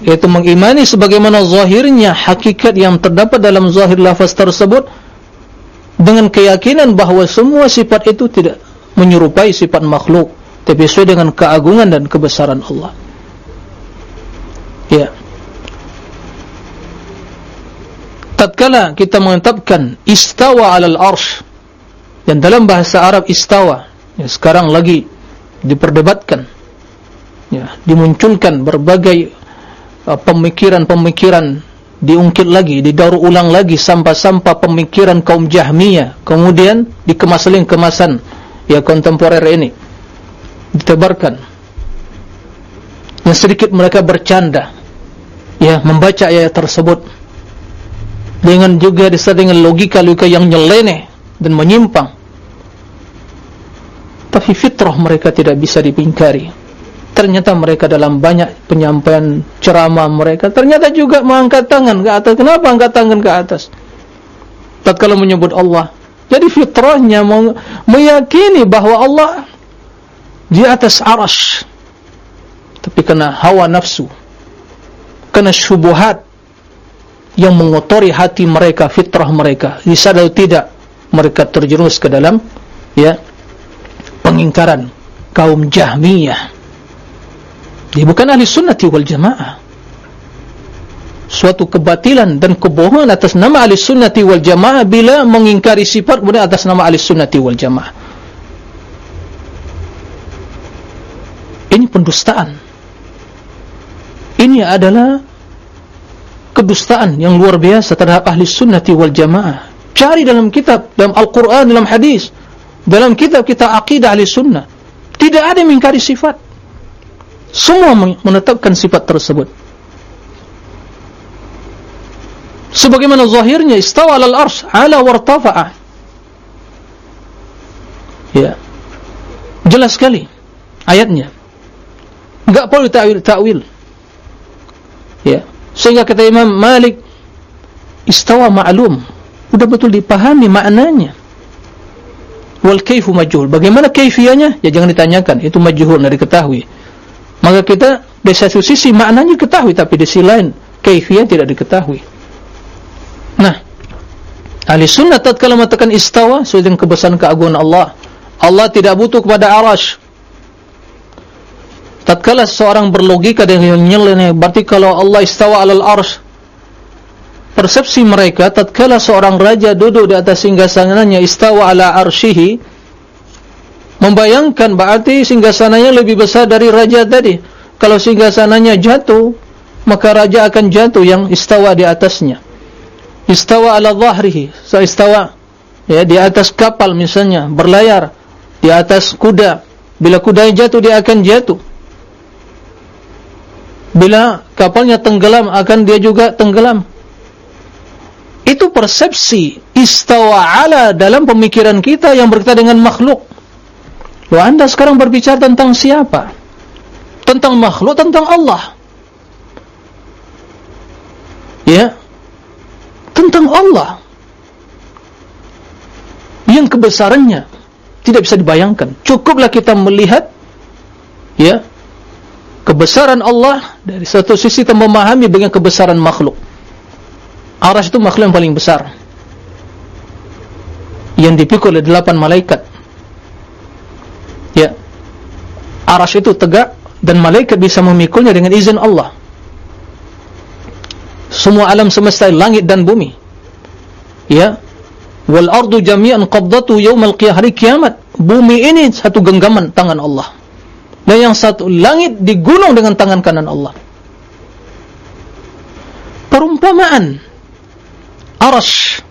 yaitu mengimani sebagaimana zahirnya hakikat yang terdapat dalam zahir lafaz tersebut, dengan keyakinan bahawa semua sifat itu tidak menyerupai sifat makhluk, tapi sesuai dengan keagungan dan kebesaran Allah. Ya. tatkala kita menetapkan istawa alal arsh dan dalam bahasa Arab istawa ya, sekarang lagi diperdebatkan ya, dimunculkan berbagai pemikiran-pemikiran uh, diungkit lagi, didaur ulang lagi sampah-sampah pemikiran kaum jahmiyah kemudian dikemas kemasan ya kontemporer ini ditebarkan yang sedikit mereka bercanda ya membaca ayat tersebut dengan juga disertai dengan logika-logika yang nyeleneh dan menyimpang. Tapi fitrah mereka tidak bisa dipingkari. Ternyata mereka dalam banyak penyampaian ceramah mereka, ternyata juga mengangkat tangan ke atas. Kenapa angkat tangan ke atas? Tak kalau menyebut Allah. Jadi fitrahnya meyakini bahawa Allah di atas arash. Tapi kena hawa nafsu. Kena syubuhat yang mengotori hati mereka, fitrah mereka. Atau tidak mereka terjerumus ke dalam ya pengingkaran kaum Jahmiyah. Dia bukan ahli sunnati wal jamaah. Suatu kebatilan dan kebohongan atas nama ahli sunnati wal jamaah bila mengingkari sifat kemudian atas nama ahli sunnati wal jamaah. Ini pendustaan. Ini adalah kedustaan yang luar biasa terhadap ahli sunnati wal jamaah cari dalam kitab, dalam Al-Quran, dalam hadis dalam kitab kita aqidah ahli sunnah tidak ada mengingkari sifat semua menetapkan sifat tersebut. Sebagaimana zahirnya istawa al arsh ala wartafa'ah ya. Jelas sekali ayatnya. Enggak perlu ta'wil ta'wil. Ya. Sehingga kata Imam Malik istawa ma'lum. Sudah betul dipahami maknanya. Wal kaifu majhul. Bagaimana kaifiannya ya jangan ditanyakan. Itu majhul tidak diketahui maka kita di satu sisi maknanya ketahui tapi di sisi lain kaifiah tidak diketahui. Nah ahli sunnah tatkala mengatakan istawa sesuai dengan kebesaran keagungan Allah. Allah tidak butuh kepada arash. Tatkala seorang berlogika dengan nyeleneh berarti kalau Allah istawa alal arsh persepsi mereka tatkala seorang raja duduk di atas singgasananya istawa ala arshihi membayangkan berarti singgasananya lebih besar dari raja tadi. Kalau singgasananya jatuh maka raja akan jatuh yang istawa di atasnya. Istawa ala zahrihi so istawa ya di atas kapal misalnya berlayar di atas kuda. Bila kuda jatuh dia akan jatuh. Bila kapalnya tenggelam akan dia juga tenggelam. Itu persepsi istawa ala dalam pemikiran kita yang berkaitan dengan makhluk lo anda sekarang berbicara tentang siapa? Tentang makhluk tentang Allah. Ya? Tentang Allah. Yang kebesarannya tidak bisa dibayangkan. Cukuplah kita melihat ya kebesaran Allah dari satu sisi kita memahami dengan kebesaran makhluk. Arash itu makhluk yang paling besar. Yang dipikul oleh delapan malaikat ya Arash itu tegak dan malaikat bisa memikulnya dengan izin Allah. Semua alam semesta langit dan bumi. Ya. Wal ardu jami'an qabdatu yawmal qiyamah bumi ini satu genggaman tangan Allah. Dan yang satu langit digulung dengan tangan kanan Allah. Perumpamaan arash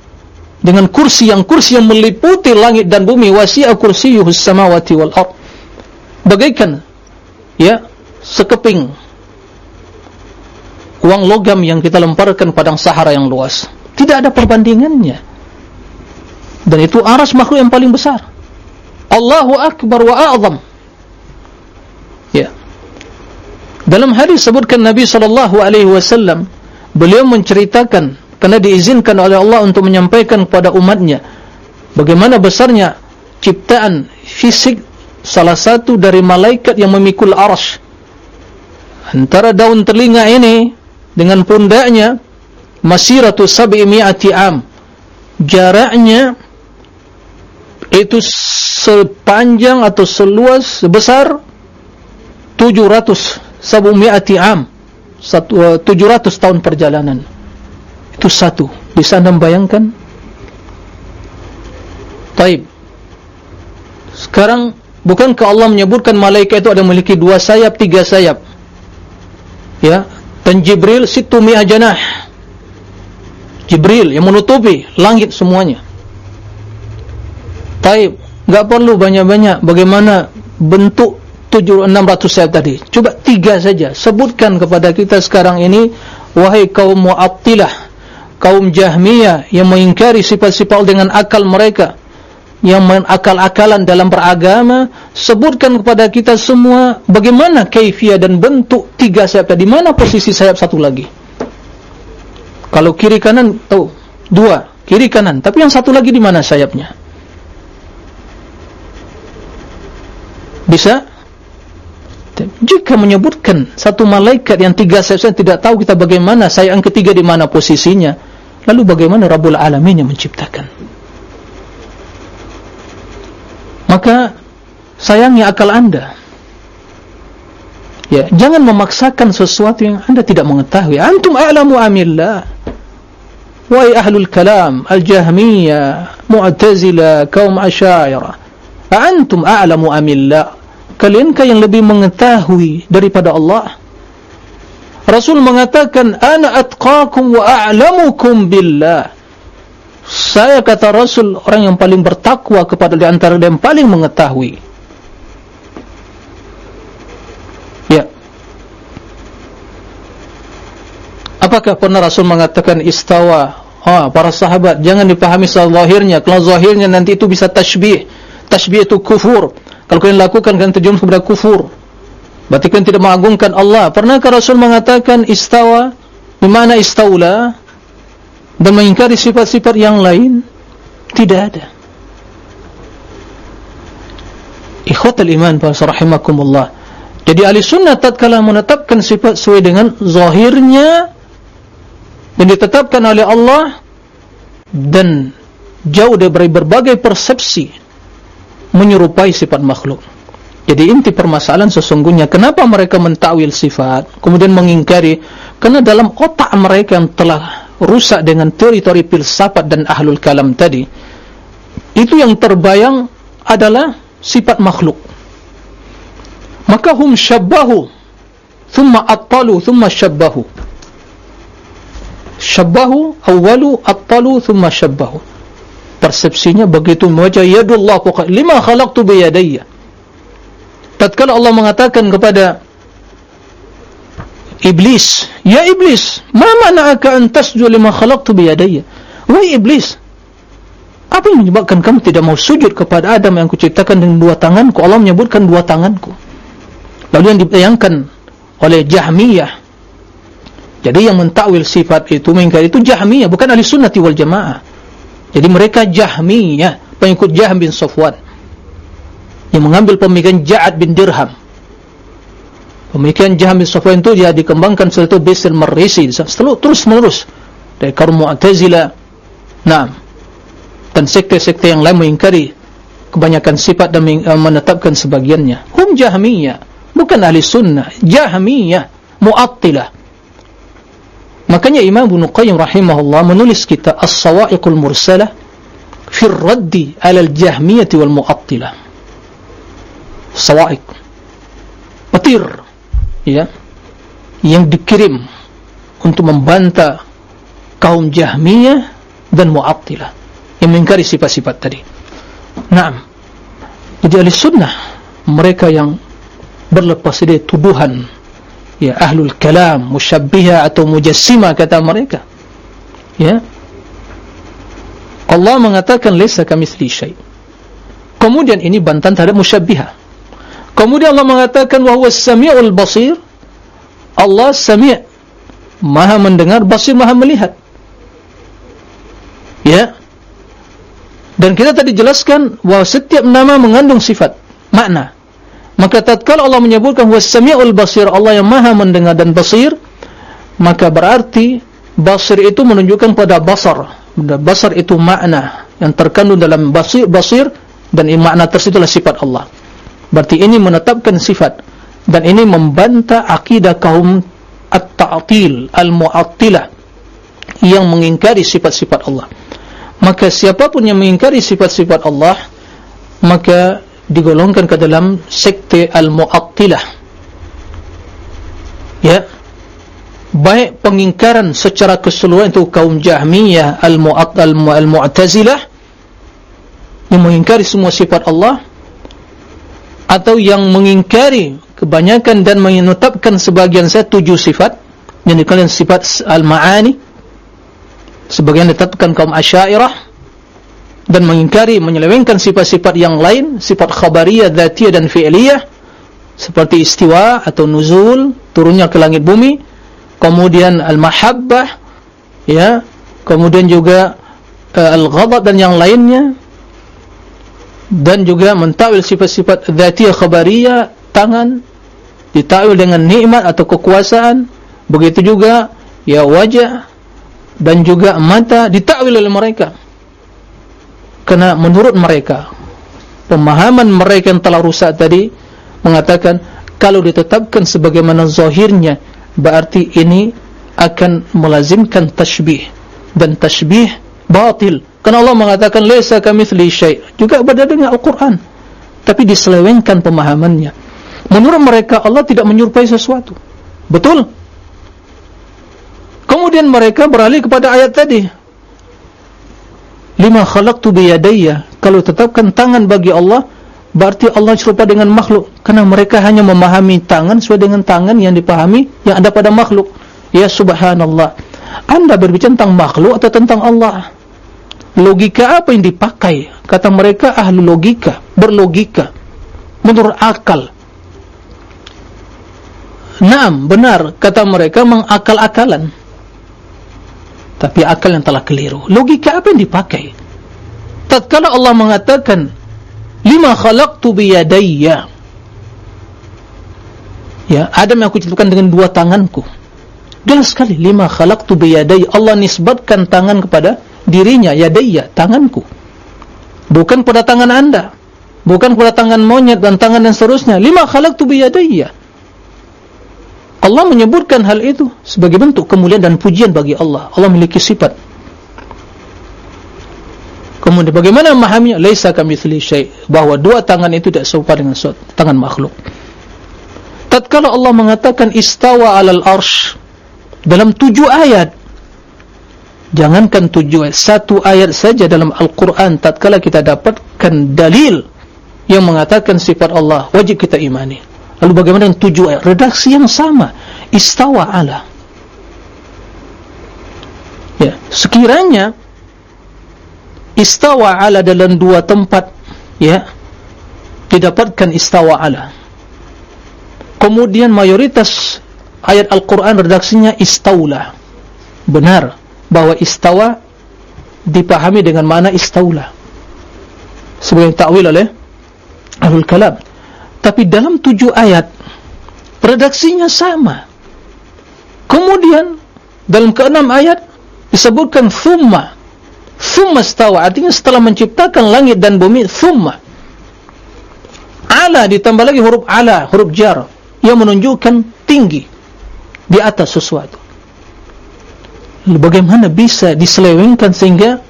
dengan kursi yang kursi yang meliputi langit dan bumi wasi'a kursiyuhus samawati wal ard bagaikan ya sekeping uang logam yang kita lemparkan padang sahara yang luas. Tidak ada perbandingannya. Dan itu aras makhluk yang paling besar. Allahu Akbar wa a'zam. Ya. Dalam hadis sebutkan Nabi sallallahu alaihi wasallam beliau menceritakan karena diizinkan oleh Allah untuk menyampaikan kepada umatnya bagaimana besarnya ciptaan fisik salah satu dari malaikat yang memikul arsh. Antara daun telinga ini dengan pundaknya masiratu sab'i mi'ati am. Jaraknya itu sepanjang atau seluas sebesar 700 sab'u mi'ati am. 700 eh, tahun perjalanan. Itu satu. Bisa anda membayangkan taib. Sekarang bukankah Allah menyebutkan malaikat itu ada memiliki dua sayap tiga sayap? Ya. Dan Jibril situ mi'a janah. Jibril yang menutupi langit semuanya. Taib. Enggak perlu banyak-banyak bagaimana bentuk 600 sayap tadi. Coba tiga saja. Sebutkan kepada kita sekarang ini wahai kaum mu'attilah kaum Jahmiyah yang mengingkari sifat-sifat dengan akal mereka yang menakal-akalan dalam beragama sebutkan kepada kita semua bagaimana kaifiyah dan bentuk tiga sayap tadi. Mana posisi sayap satu lagi? Kalau kiri kanan tahu dua. Kiri kanan. Tapi yang satu lagi di mana sayapnya? Bisa? Jika menyebutkan satu malaikat yang tiga sayap tidak tahu kita bagaimana sayap yang ketiga di mana posisinya Lalu bagaimana Rabbul Alamin yang menciptakan? Maka sayangnya akal anda. Ya, jangan memaksakan sesuatu yang anda tidak mengetahui. Antum a'lamu amillah. Wahai ahlul kalam, al-jahmiyah, mu'tazila, kaum asyairah. Antum a'lamu amillah. Kaliankah yang lebih mengetahui daripada Allah? Rasul mengatakan ana atqakum wa a'lamukum billah. Saya kata Rasul orang yang paling bertakwa kepada di antara yang paling mengetahui. Ya. Apakah pernah Rasul mengatakan istawa? Ah, para sahabat jangan dipahami zahirnya. Kalau zahirnya nanti itu bisa tashbih. Tashbih itu kufur. Kalau kalian lakukan kan terjun kepada kufur. Berarti kan tidak mengagungkan Allah. Pernahkah Rasul mengatakan istawa? Di mana istaula? Dan mengingkari sifat-sifat yang lain? Tidak ada. Ikhwatul iman rahimakumullah. Jadi ahli sunnah tatkala menetapkan sifat sesuai dengan zahirnya dan ditetapkan oleh Allah dan jauh dari berbagai persepsi menyerupai sifat makhluk. Jadi inti permasalahan sesungguhnya kenapa mereka mentakwil sifat kemudian mengingkari karena dalam otak mereka yang telah rusak dengan teori-teori filsafat dan ahlul kalam tadi itu yang terbayang adalah sifat makhluk. Maka hum syabbahu thumma attalu thumma syabbahu. Syabbahu awalu attalu thumma syabbahu. Persepsinya begitu wajah yadullah pokok lima khalaqtu biyadayya tatkala Allah mengatakan kepada iblis. Ya iblis ma mana'aka an tasjuda lima khalaqtu bi yadayya wahai iblis apa yang menyebabkan kamu tidak mau sujud kepada Adam yang kuciptakan dengan dua tanganku? Allah menyebutkan dua tanganku. Lalu yang dibayangkan oleh Jahmiyah. Jadi yang mentakwil sifat itu mengingkari itu Jahmiyah bukan ahli sunnati wal jamaah. Jadi mereka Jahmiyah pengikut Jahm bin Safwan. Yang mengambil pemikiran Ja'ad bin Dirham. Pemikiran Ja'ad bin Safwan itu dia dikembangkan setelah itu Bisir Marisi. Setelah terus menerus. Dari kaum Mu'tazila. Nah dan sekte-sekte yang lain mengingkari kebanyakan sifat dan eh, menetapkan sebagiannya. Hum jahmiyah. Bukan ahli sunnah. Jahmiyah. Mu'attilah. Makanya Imam Ibn Qayyim rahimahullah menulis kita As-Sawa'iqul Mursalah fi raddi ala al-jahmiyah wal mu'attilah. Sawaik petir ya. Yang dikirim untuk membantah kaum jahmiyah dan mu'attilah. Yang mengingkari sifat-sifat tadi. Naam. Jadi ahli sunnah mereka yang berlepas dari tuduhan ya ahlul kalam musyabbihah atau mujassima kata mereka. Ya. Allah mengatakan lesa kami syai. Kemudian ini bantahan terhadap musyabbihah Kemudian Allah mengatakan wahwa sami'ul basir. Allah sami' maha mendengar, basir maha melihat. Ya. Dan kita tadi jelaskan bahwa setiap nama mengandung sifat, makna. Maka tatkala Allah menyebutkan huwas samiul basir, Allah yang Maha mendengar dan basir, maka berarti basir itu menunjukkan pada basar. Basar itu makna yang terkandung dalam basir, basir dan makna tersebutlah sifat Allah. Berarti ini menetapkan sifat dan ini membantah akidah kaum at-ta'til, al-mu'attilah yang mengingkari sifat-sifat Allah. Maka siapapun yang mengingkari sifat-sifat Allah, maka digolongkan ke dalam sekte al-mu'attilah. Ya. Baik pengingkaran secara keseluruhan itu kaum Jahmiyah al-Mu'tazilah yang mengingkari semua sifat Allah atau yang mengingkari kebanyakan dan menetapkan sebagian saya tujuh sifat. Yang dikalian sifat al-ma'ani sebagian ditetapkan kaum asyairah dan mengingkari menyelewengkan sifat-sifat yang lain sifat khabariyah, dhatiyah dan fi'liyah seperti istiwa atau nuzul turunnya ke langit bumi kemudian al-mahabbah ya kemudian juga uh, al-ghadab dan yang lainnya dan juga mentawil sifat-sifat dhatiyah khabariyah tangan ditawil dengan nikmat atau kekuasaan. Begitu juga ya wajah dan juga mata ditawil oleh mereka. Karena menurut mereka. Pemahaman mereka yang telah rusak tadi mengatakan kalau ditetapkan sebagaimana zahirnya berarti ini akan melazimkan tashbih. Dan tashbih batil Karena Allah mengatakan laisa kamitsli syai' juga berada dengan Al-Qur'an. Tapi diselewengkan pemahamannya. Menurut mereka Allah tidak menyerupai sesuatu. Betul? Kemudian mereka beralih kepada ayat tadi. Lima khalaqtu bi yadayya. Kalau tetapkan tangan bagi Allah, berarti Allah serupa dengan makhluk. Karena mereka hanya memahami tangan sesuai dengan tangan yang dipahami yang ada pada makhluk. Ya subhanallah. Anda berbicara tentang makhluk atau tentang Allah? Logika apa yang dipakai? Kata mereka ahli logika berlogika menurut akal. Naam, benar kata mereka mengakal-akalan. Tapi akal yang telah keliru. Logika apa yang dipakai? Tatkala Allah mengatakan lima khalaqtu biyadayya. Ya Adam yang aku ciptakan dengan dua tanganku. Jelas sekali lima khalaqtu biyadayya. Allah nisbatkan tangan kepada dirinya yadayya tanganku. Bukan pada tangan anda. Bukan pada tangan monyet dan tangan dan seterusnya. Lima khalaqtu bi yadayya. Allah menyebutkan hal itu sebagai bentuk kemuliaan dan pujian bagi Allah. Allah memiliki sifat. Kemudian bagaimana memahaminya? Laisa kamitsli syai. Bahwa dua tangan itu tidak serupa dengan tangan makhluk. Tatkala Allah mengatakan istawa alal arsh dalam tujuh ayat jangankan tujuh ayat satu ayat saja dalam Al-Quran tatkala kita dapatkan dalil yang mengatakan sifat Allah wajib kita imani. Lalu bagaimana dengan tujuh ayat? Redaksi yang sama. Istawa ala ya sekiranya istawa ala dalam dua tempat ya didapatkan istawa ala kemudian mayoritas ayat Al-Quran redaksinya istawla benar bahwa istawa dipahami dengan mana istaula sebagai takwil oleh Ahlul Kalam. Tapi dalam tujuh ayat redaksinya sama. Kemudian dalam keenam ayat disebutkan thumma. Thumma istawa artinya setelah menciptakan langit dan bumi thumma. Ala ditambah lagi huruf ala huruf jar. Yang menunjukkan tinggi di atas sesuatu bagaimana bisa diselewengkan sehingga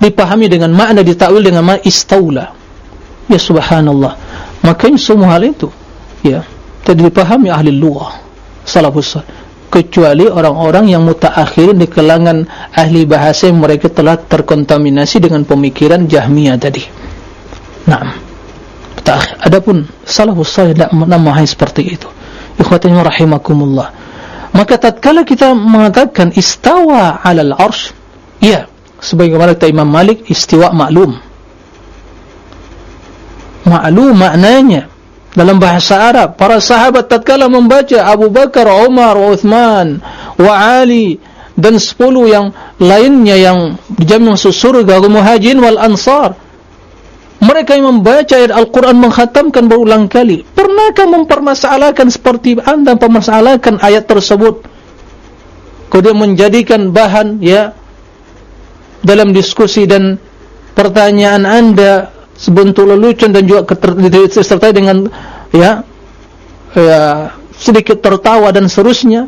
dipahami dengan makna ditakwil dengan makna istaula? Ya subhanallah. Makanya semua hal itu ya tidak dipahami ahli lughah salafus kecuali orang-orang yang mutaakhirin di kalangan ahli bahasa yang mereka telah terkontaminasi dengan pemikiran jahmiyah tadi. Na'am. Adapun salafus salih tidak memahami seperti itu. Ikhwatanya rahimakumullah maka tatkala kita mengatakan istawa alal arsh ya sebagaimana kata Imam Malik istiwa maklum. Maklum maknanya. Dalam bahasa Arab para sahabat tatkala membaca Abu Bakar, Umar, Uthman wa Ali dan sepuluh yang lainnya yang dijamin masuk surga muhajirin wal ansar mereka yang membaca ayat Al-Quran menghatamkan berulang kali. Pernahkah mempermasalahkan seperti anda mempermasalahkan ayat tersebut? Kemudian menjadikan bahan ya dalam diskusi dan pertanyaan anda sebentuk lelucon dan juga disertai dengan ya, ya sedikit tertawa dan seterusnya.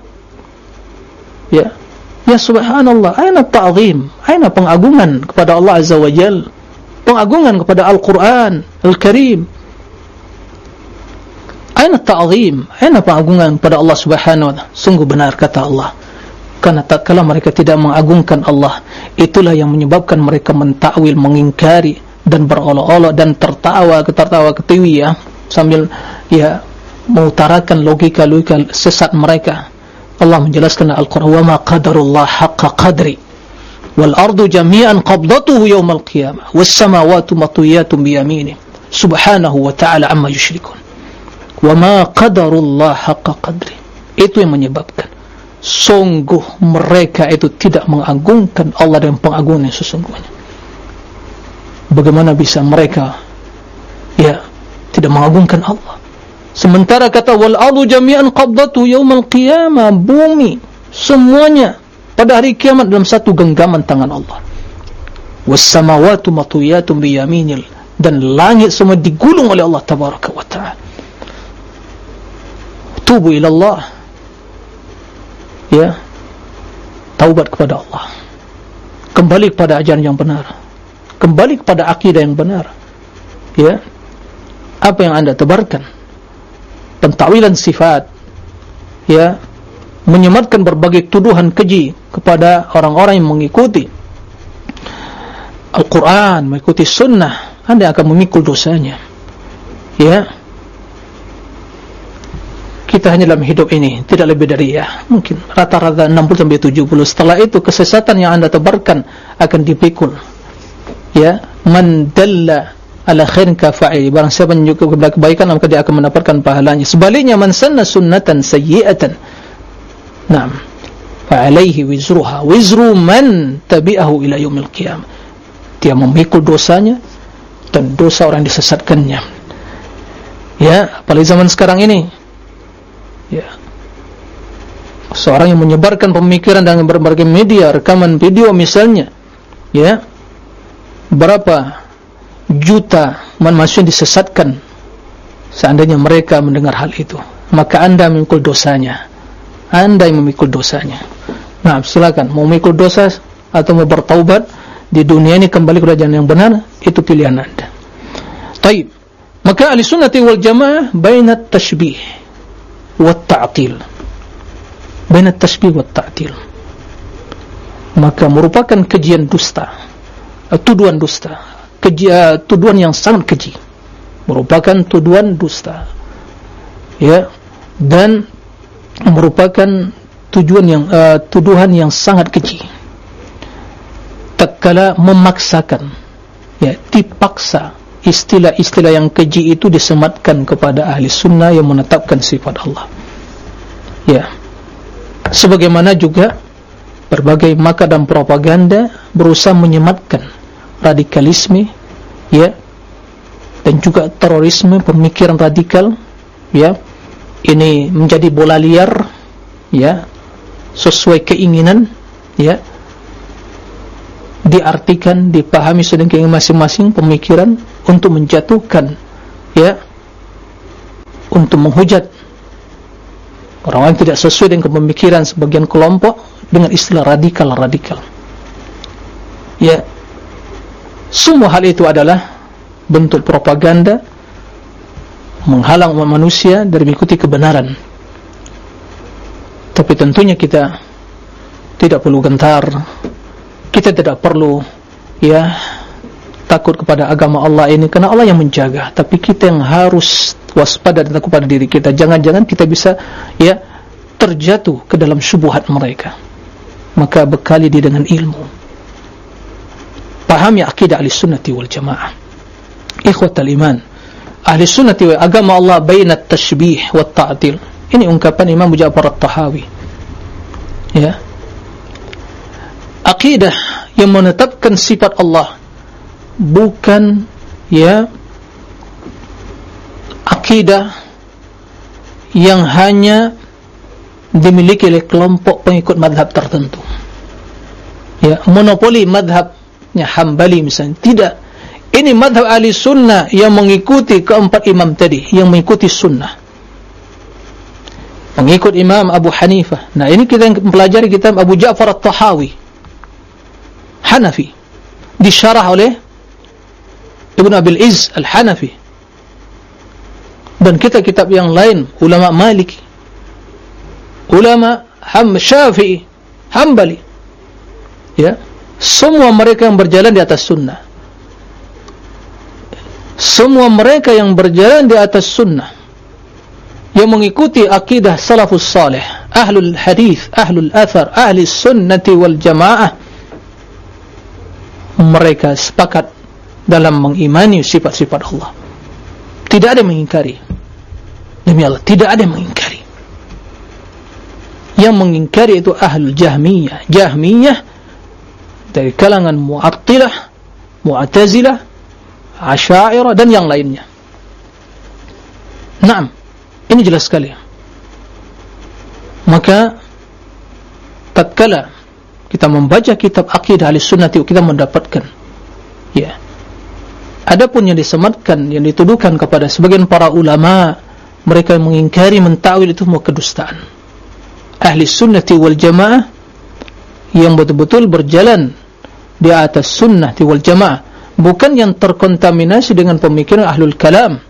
Ya. Ya subhanallah. Aina ta'zim? Aina pengagungan kepada Allah azza wajal pengagungan kepada Al-Quran Al-Karim. Aina ta'zim? Aina pengagungan kepada Allah subhanahu wa ta'ala? Sungguh benar kata Allah. Karena tak kala mereka tidak mengagungkan Allah itulah yang menyebabkan mereka mentakwil mengingkari dan berolok-olok dan tertawa ketertawa ketiwi ya. Sambil ya mengutarakan logika-logika sesat mereka. Allah menjelaskan Al-Quran wa ma qadarullah haqqa qadri wal ardu jami'an qabdatuhu yawmal qiyamah. Was samawatu matwiyatun biyaminih subhanahu wa ta'ala amma yushrikun. Wa ma qadarullah haqqa qadri. Itu yang menyebabkan sungguh mereka itu tidak mengagungkan Allah dengan pengagungan yang sesungguhnya. Bagaimana bisa mereka ya tidak mengagungkan Allah? Sementara kata wal ardu jami'an qabdatu yaumal qiyamah bumi semuanya pada hari kiamat dalam satu genggaman tangan Allah. Was samawati matwiyatun bi yaminil dan langit semua digulung oleh Allah tabaraka wa taala. Tubu ila Allah. Ya. Taubat kepada Allah. Kembali kepada ajaran yang benar. Kembali kepada akidah yang benar. Ya. Apa yang anda tebarkan? Pentakwilan sifat. Ya menyematkan berbagai tuduhan keji kepada orang-orang yang mengikuti Al-Quran mengikuti sunnah anda akan memikul dosanya. Ya. Kita hanya dalam hidup ini tidak lebih dari ya mungkin rata-rata 60-70 setelah itu kesesatan yang anda tebarkan akan dipikul. Ya. Man dalla ala khairin kafa'ili barang siapa kepada kebaikan maka dia akan mendapatkan pahalanya. Sebaliknya man sanna sunnatan sayyi'atan na'am. Fa'alaihi wizruha. Wizru man tabi'ahu ila yumil qiyam. Dia memikul dosanya dan dosa orang disesatkannya. Ya apalagi zaman sekarang ini. Ya. Seorang yang menyebarkan pemikiran dengan berbagai media rekaman video misalnya ya berapa juta manusia disesatkan. Seandainya mereka mendengar hal itu maka anda memikul dosanya andai memikul dosanya. Nah, silakan mau memikul dosa atau mau bertaubat di dunia ini kembali ke jalan yang benar, itu pilihan Anda. Baik. Maka al-sunnah wal jamaah baina tashbih wa at-ta'til. Baina tashbih wa at-ta'til. Maka merupakan kejian dusta. Eh, tuduhan dusta. Keji, uh, tuduhan yang sangat keji. Merupakan tuduhan dusta. Ya. Dan merupakan tujuan yang uh, tuduhan yang sangat keji tak kala memaksakan ya dipaksa istilah-istilah yang keji itu disematkan kepada ahli sunnah yang menetapkan sifat Allah. Ya. Sebagaimana juga berbagai maka dan propaganda berusaha menyematkan radikalisme ya dan juga terorisme pemikiran radikal ya ini menjadi bola liar ya sesuai keinginan ya diartikan, dipahami sedangkan masing-masing pemikiran untuk menjatuhkan ya untuk menghujat. Orang-orang tidak sesuai dengan pemikiran sebagian kelompok dengan istilah radikal-radikal. Ya semua hal itu adalah bentuk propaganda menghalang umat manusia dari mengikuti kebenaran. Tapi tentunya kita tidak perlu gentar. Kita tidak perlu ya takut kepada agama Allah ini karena Allah yang menjaga. Tapi kita yang harus waspada dan takut pada diri kita. Jangan-jangan kita bisa ya terjatuh ke dalam syubhat mereka. Maka bekali dia dengan ilmu. Pahami akidah ahli sunnati wal jamaah. Ikhwatal iman ahli sunnati wal agama Allah bainat tashbih wa ta'atil ini ungkapan Imam Ja'far at-Tahawi ya. Akidah yang menetapkan sifat Allah bukan ya akidah yang hanya dimiliki oleh kelompok pengikut madhab tertentu. Ya monopoli madhabnya hambali misalnya tidak ini madhab ahli sunnah yang mengikuti keempat imam tadi yang mengikuti sunnah. Mengikut imam Abu Hanifah. Nah ini kita mempelajari kitab Abu Ja'far At-Tahawi. Hanafi. Disyarah oleh Ibn Abil Iz Al-Hanafi. Dan kita kitab yang lain ulama Maliki. Ulama Ham Syafi'i Hambali. Ya. Semua mereka yang berjalan di atas sunnah semua mereka yang berjalan di atas sunnah yang mengikuti akidah salafus salih ahlul hadith ahlul athar ahli sunnati wal jamaah mereka sepakat dalam mengimani sifat-sifat Allah. Tidak ada yang mengingkari. Demi Allah tidak ada yang mengingkari. Yang mengingkari itu ahlul jahmiyah. Jahmiyah dari kalangan mu'attilah mu'atazilah asyairah dan yang lainnya. Naam. Ini jelas sekali. Maka tatkala kita membaca kitab akidah ahli sunnati kita mendapatkan ya. Adapun yang disematkan yang dituduhkan kepada sebagian para ulama mereka mengingkari mentakwil itu semua kedustaan. Ahli sunnati wal jamaah yang betul-betul berjalan di atas sunnah wal jamaah bukan yang terkontaminasi dengan pemikiran ahlul kalam.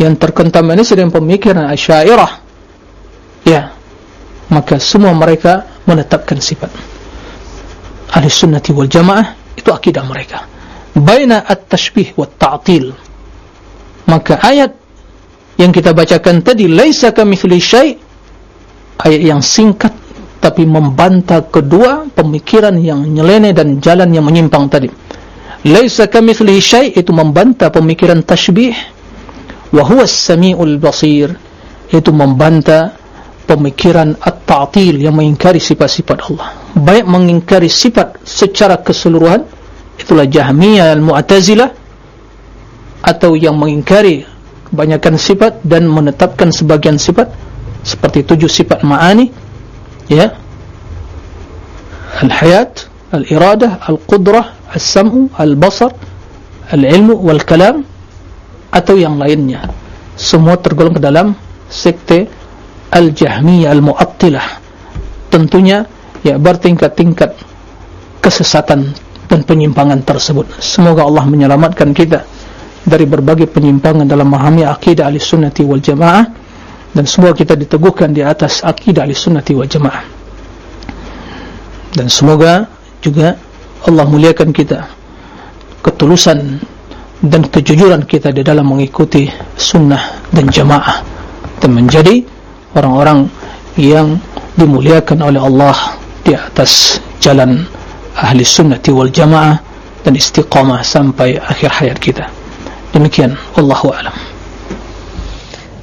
Yang terkontaminasi dengan pemikiran asyairah. Ya. Maka semua mereka menetapkan sifat. Ahli sunnah wal jamaah itu akidah mereka. Baina at-tashbih wa ta'til maka ayat yang kita bacakan tadi laisa kamithli syai' ayat yang singkat tapi membantah kedua pemikiran yang nyeleneh dan jalan yang menyimpang tadi laisa kamithlihi syai' itu membantah pemikiran tashbih. Wa huwa as-sami'ul basir itu membantah pemikiran at-ta'til yang mengingkari sifat-sifat Allah. Baik mengingkari sifat secara keseluruhan itulah jahmiyah al-mu'tazilah atau yang mengingkari kebanyakan sifat dan menetapkan sebagian sifat seperti tujuh sifat ma'ani ya. Al-hayat al-iradah al-qudrah al-sam'u al-basar al-ilmu wal-kalam atau yang lainnya. Semua tergolong ke dalam sekte al-jahmiyah al-mu'attilah. Tentunya ya bertingkat-tingkat kesesatan dan penyimpangan tersebut. Semoga Allah menyelamatkan kita dari berbagai penyimpangan dalam memahami akidah al-sunnati wal-jamaah dan semua kita diteguhkan di atas akidah al-sunnati wal jamaah. Dan semoga juga Allah muliakan kita. Ketulusan dan kejujuran kita di dalam mengikuti sunnah dan jamaah. Dan menjadi orang-orang yang dimuliakan oleh Allah di atas jalan ahli sunnati wal jamaah dan istiqamah sampai akhir hayat kita. Demikian Allahu a'lam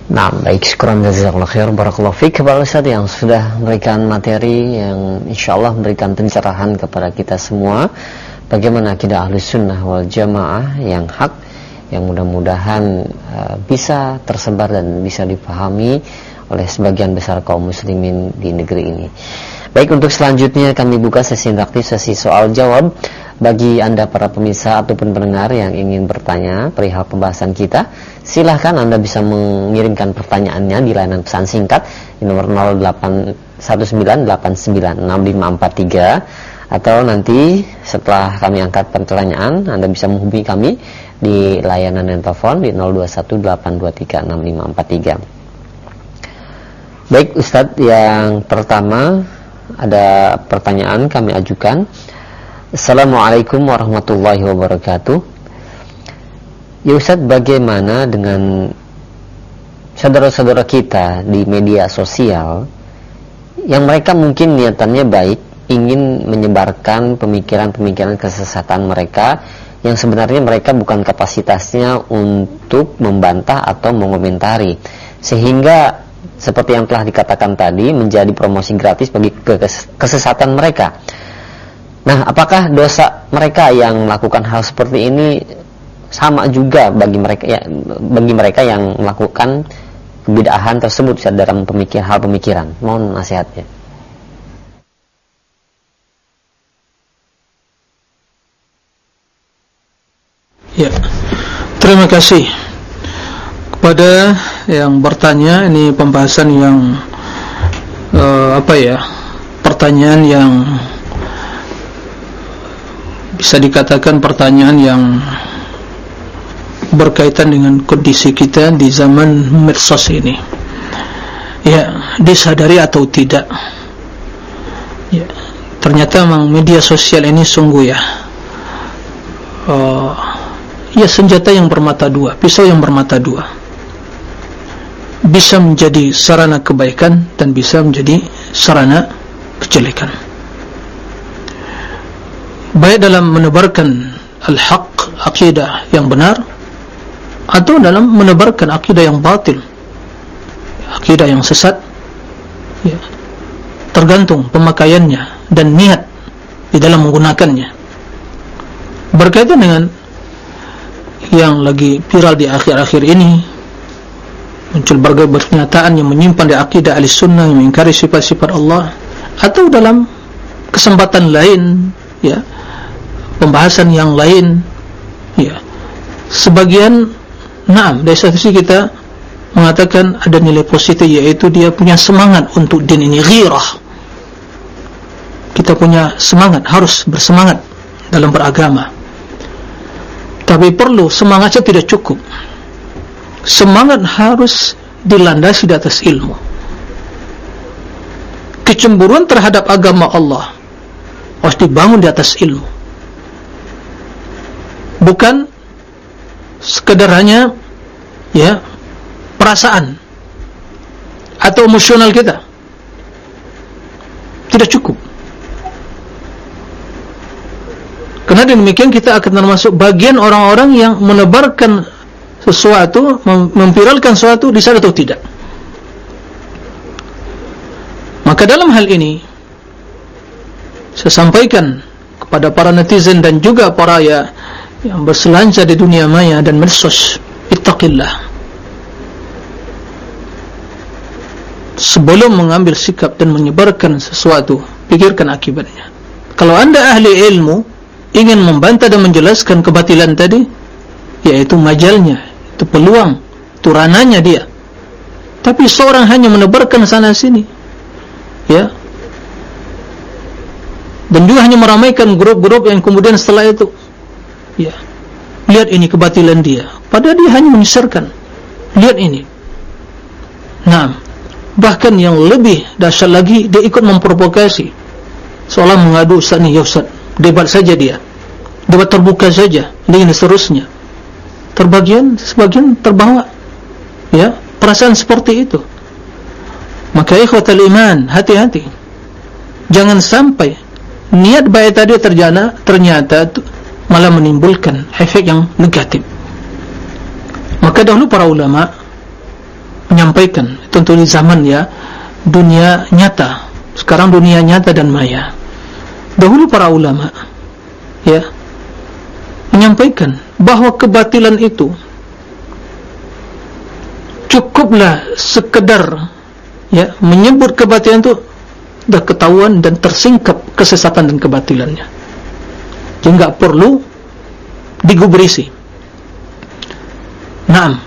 Nah, baik, syukuran jazakallah khair barakallahu fiik kepada Ustaz yang sudah memberikan materi yang insyaallah memberikan pencerahan kepada kita semua bagaimana akidah ahli sunnah wal jamaah yang hak yang mudah-mudahan uh, bisa tersebar dan bisa dipahami oleh sebagian besar kaum muslimin di negeri ini. Baik, untuk selanjutnya kami buka sesi interaktif sesi soal jawab bagi Anda para pemirsa ataupun pendengar yang ingin bertanya perihal pembahasan kita. Silahkan Anda bisa mengirimkan pertanyaannya di layanan pesan singkat di nomor 0819896543 atau nanti setelah kami angkat pertanyaan Anda bisa menghubungi kami di layanan telepon di 0218236543 Baik Ustadz yang pertama ada pertanyaan kami ajukan. Assalamualaikum warahmatullahi wabarakatuh. Ya Ustaz bagaimana dengan saudara-saudara kita di media sosial yang mereka mungkin niatannya baik ingin menyebarkan pemikiran-pemikiran kesesatan mereka yang sebenarnya mereka bukan kapasitasnya untuk membantah atau mengomentari. Sehingga seperti yang telah dikatakan tadi menjadi promosi gratis bagi kesesatan mereka Nah, apakah dosa mereka yang melakukan hal seperti ini sama juga bagi mereka ya bagi mereka yang melakukan kebidahan tersebut dalam pemikir hal pemikiran? Mohon nasihatnya. Ya, terima kasih kepada yang bertanya. Ini pembahasan yang uh, apa ya? Pertanyaan yang bisa dikatakan pertanyaan yang berkaitan dengan kondisi kita di zaman medsos ini. Ya, disadari atau tidak? Ya, ternyata memang media sosial ini sungguh ya. Uh, ya senjata yang bermata dua, pisau yang bermata dua. Bisa menjadi sarana kebaikan dan bisa menjadi sarana kejelekan. Baik dalam menebarkan al-haq, akidah yang benar atau dalam menebarkan akidah yang batil. Akidah yang sesat. Ya. Tergantung pemakaiannya dan niat di dalam menggunakannya. Berkaitan dengan yang lagi viral di akhir-akhir ini muncul berbagai pernyataan yang menyimpan di akidah ahli sunnah yang mengingkari sifat-sifat Allah atau dalam kesempatan lain ya pembahasan yang lain ya. Sebagian naam dari sisi kita mengatakan ada nilai positif yaitu dia punya semangat untuk din ini ghirah. Kita punya semangat harus bersemangat dalam beragama. Tapi perlu semangatnya tidak cukup semangat harus dilandasi di atas ilmu. Kecemburuan terhadap agama Allah harus dibangun di atas ilmu. Bukan sekedar hanya ya perasaan atau emosional kita. Tidak cukup. Karena demikian kita akan termasuk bagian orang-orang yang menebarkan sesuatu, memviralkan sesuatu di sana atau tidak. Maka dalam hal ini saya sampaikan kepada para netizen dan juga para ya yang berselancar di dunia maya dan medsos, ittaqillah. Sebelum mengambil sikap dan menyebarkan sesuatu, pikirkan akibatnya. Kalau anda ahli ilmu, ingin membantah dan menjelaskan kebatilan tadi yaitu majalnya itu peluang itu rananya dia. Tapi seorang hanya menebarkan sana sini. Ya. Dan juga hanya meramaikan grup-grup yang kemudian setelah itu ya. Lihat ini kebatilan dia. Padahal dia hanya menyesarkan lihat ini. Nah bahkan yang lebih dahsyat lagi dia ikut memprovokasi. Seolah mengadu Ustaz ni ya Ustaz. Debat saja dia. Debat terbuka saja. Dengan seterusnya terbagian sebagian terbawa. Ya perasaan seperti itu. Maka ikhwatal iman hati-hati. Jangan sampai niat baik tadi terjana ternyata malah menimbulkan efek yang negatif. Maka dahulu para ulama menyampaikan tentu di zaman ya dunia nyata. Sekarang dunia nyata dan maya. Dahulu para ulama ya menyampaikan bahawa kebatilan itu cukuplah sekedar ya menyebut kebatilan itu dah ketahuan dan tersingkap kesesatan dan kebatilannya. Jadi enggak perlu digubrisi. Naam.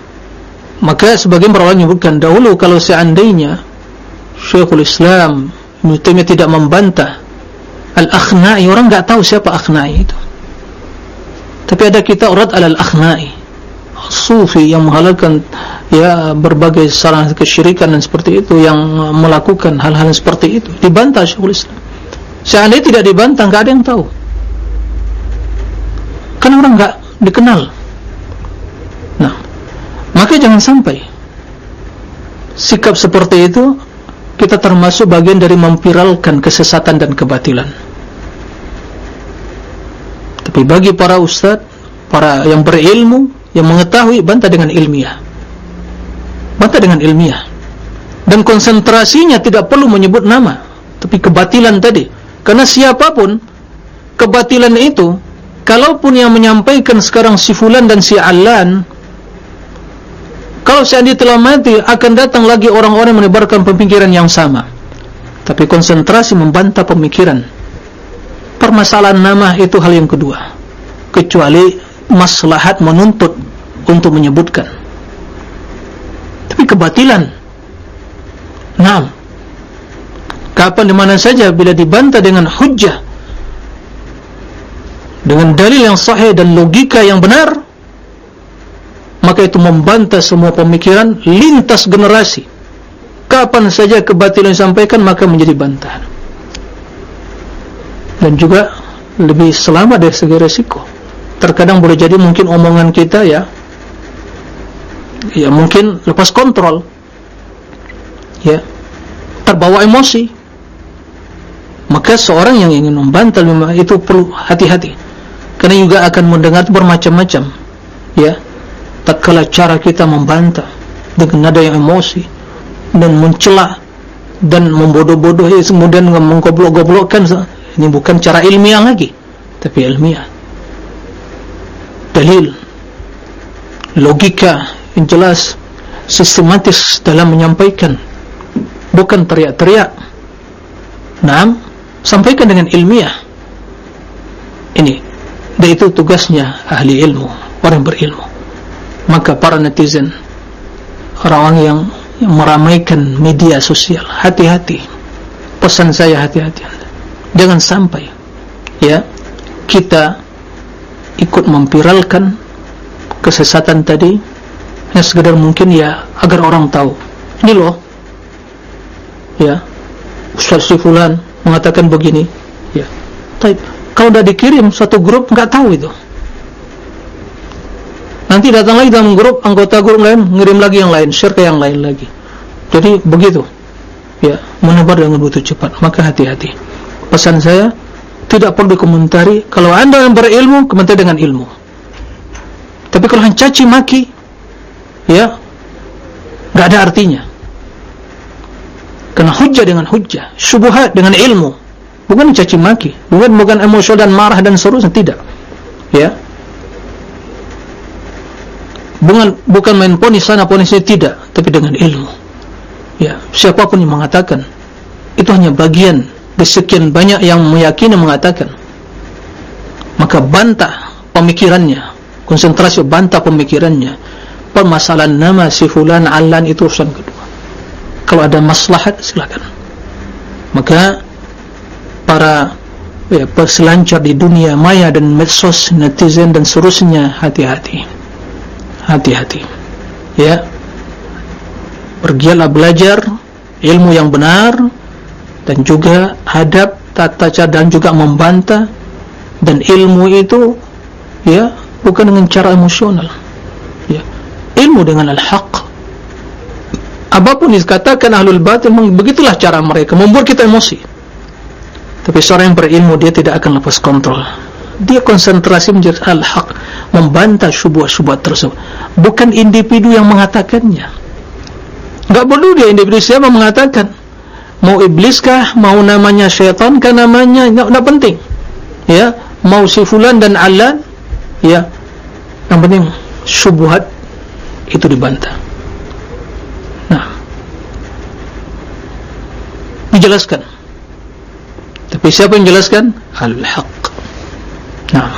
Maka sebagian para ulama menyebutkan dahulu kalau seandainya Syekhul Islam Ibn tidak membantah Al-Akhna'i orang enggak tahu siapa Akhna'i itu tapi ada kita urat al-Akhna'i. Sufi yang menghalalkan ya berbagai sarana kesyirikan dan seperti itu yang melakukan hal-hal seperti itu. Dibantah Syekhul Islam. Seandainya tidak dibantah enggak ada yang tahu. Kan orang enggak dikenal. Nah maka jangan sampai sikap seperti itu kita termasuk bagian dari memviralkan kesesatan dan kebatilan tapi bagi para ustaz para yang berilmu yang mengetahui bantah dengan ilmiah. Bantah dengan ilmiah. Dan konsentrasinya tidak perlu menyebut nama tapi kebatilan tadi. Karena siapapun kebatilan itu kalaupun yang menyampaikan sekarang si fulan dan si alan kalau seandainya telah mati akan datang lagi orang-orang menebarkan pemikiran yang sama. Tapi konsentrasi membantah pemikiran permasalahan nama itu hal yang kedua. Kecuali maslahat menuntut untuk menyebutkan. Tapi kebatilan nah kapan di mana saja bila dibantah dengan hujah dengan dalil yang sahih dan logika yang benar maka itu membantah semua pemikiran lintas generasi. Kapan saja kebatilan disampaikan maka menjadi bantahan dan juga lebih selamat dari segi resiko. Terkadang boleh jadi mungkin omongan kita ya ya mungkin lepas kontrol ya terbawa emosi. Maka seorang yang ingin membantah itu perlu hati-hati. Karena juga akan mendengar bermacam-macam ya. Tak kala cara kita membantah dengan nada yang emosi dan mencela dan membodoh-bodoh ya, kemudian menggoblok-goblokkan ini bukan cara ilmiah lagi tapi ilmiah. Dalil logika yang jelas sistematis dalam menyampaikan. Bukan teriak-teriak. Nah sampaikan dengan ilmiah. Ini dan itu tugasnya ahli ilmu orang berilmu. Maka para netizen yang, yang meramaikan media sosial hati-hati. Pesan saya hati-hati jangan sampai ya kita ikut mempiralkan kesesatan tadi hanya sekedar mungkin ya agar orang tahu. Ini loh ya Ustaz Sifulan mengatakan begini ya. Tapi kalau sudah dikirim satu grup nggak tahu itu. Nanti datang lagi dalam grup anggota grup lain ngirim lagi yang lain share ke yang lain lagi. Jadi begitu ya menebar dengan begitu cepat. Maka hati-hati pesan saya tidak perlu dikomentari. Kalau anda yang berilmu komentar dengan ilmu. Tapi kalau hanya caci maki ya nggak ada artinya. Kena hujah dengan hujah syubhat dengan ilmu. Bukan caci maki. Bukan bukan emosional dan marah dan seterusnya tidak. Ya. Bukan bukan main ponis sana ponis ini tidak. Tapi dengan ilmu. Ya. Siapapun yang mengatakan itu hanya bagian dari sekian banyak yang meyakini mengatakan maka bantah pemikirannya konsentrasi bantah pemikirannya permasalahan nama si fulan alan itu urusan kedua. Kalau ada maslahat silakan. Maka para ya, peselancar di dunia maya dan medsos netizen dan seterusnya hati-hati. Hati-hati. Ya. Pergilah belajar ilmu yang benar dan juga hadap tata cara dan juga membantah dan ilmu itu ya bukan dengan cara emosional ya ilmu dengan al-haq apapun dikatakan ahlul batil begitulah cara mereka membuat kita emosi tapi seorang yang berilmu dia tidak akan lepas kontrol. Dia konsentrasi menjadi al-haq, membantah syubhat-syubhat tersebut. Bukan individu yang mengatakannya. Enggak perlu dia individu siapa mengatakan. Mau ibliskah, mau namanya syaitan kah namanya, enggak penting. Ya, mau si fulan dan alan, ya. Yang penting syubhat itu dibantah. Nah. Dijelaskan tapi siapa yang jelaskan? Al-Haq. Nah,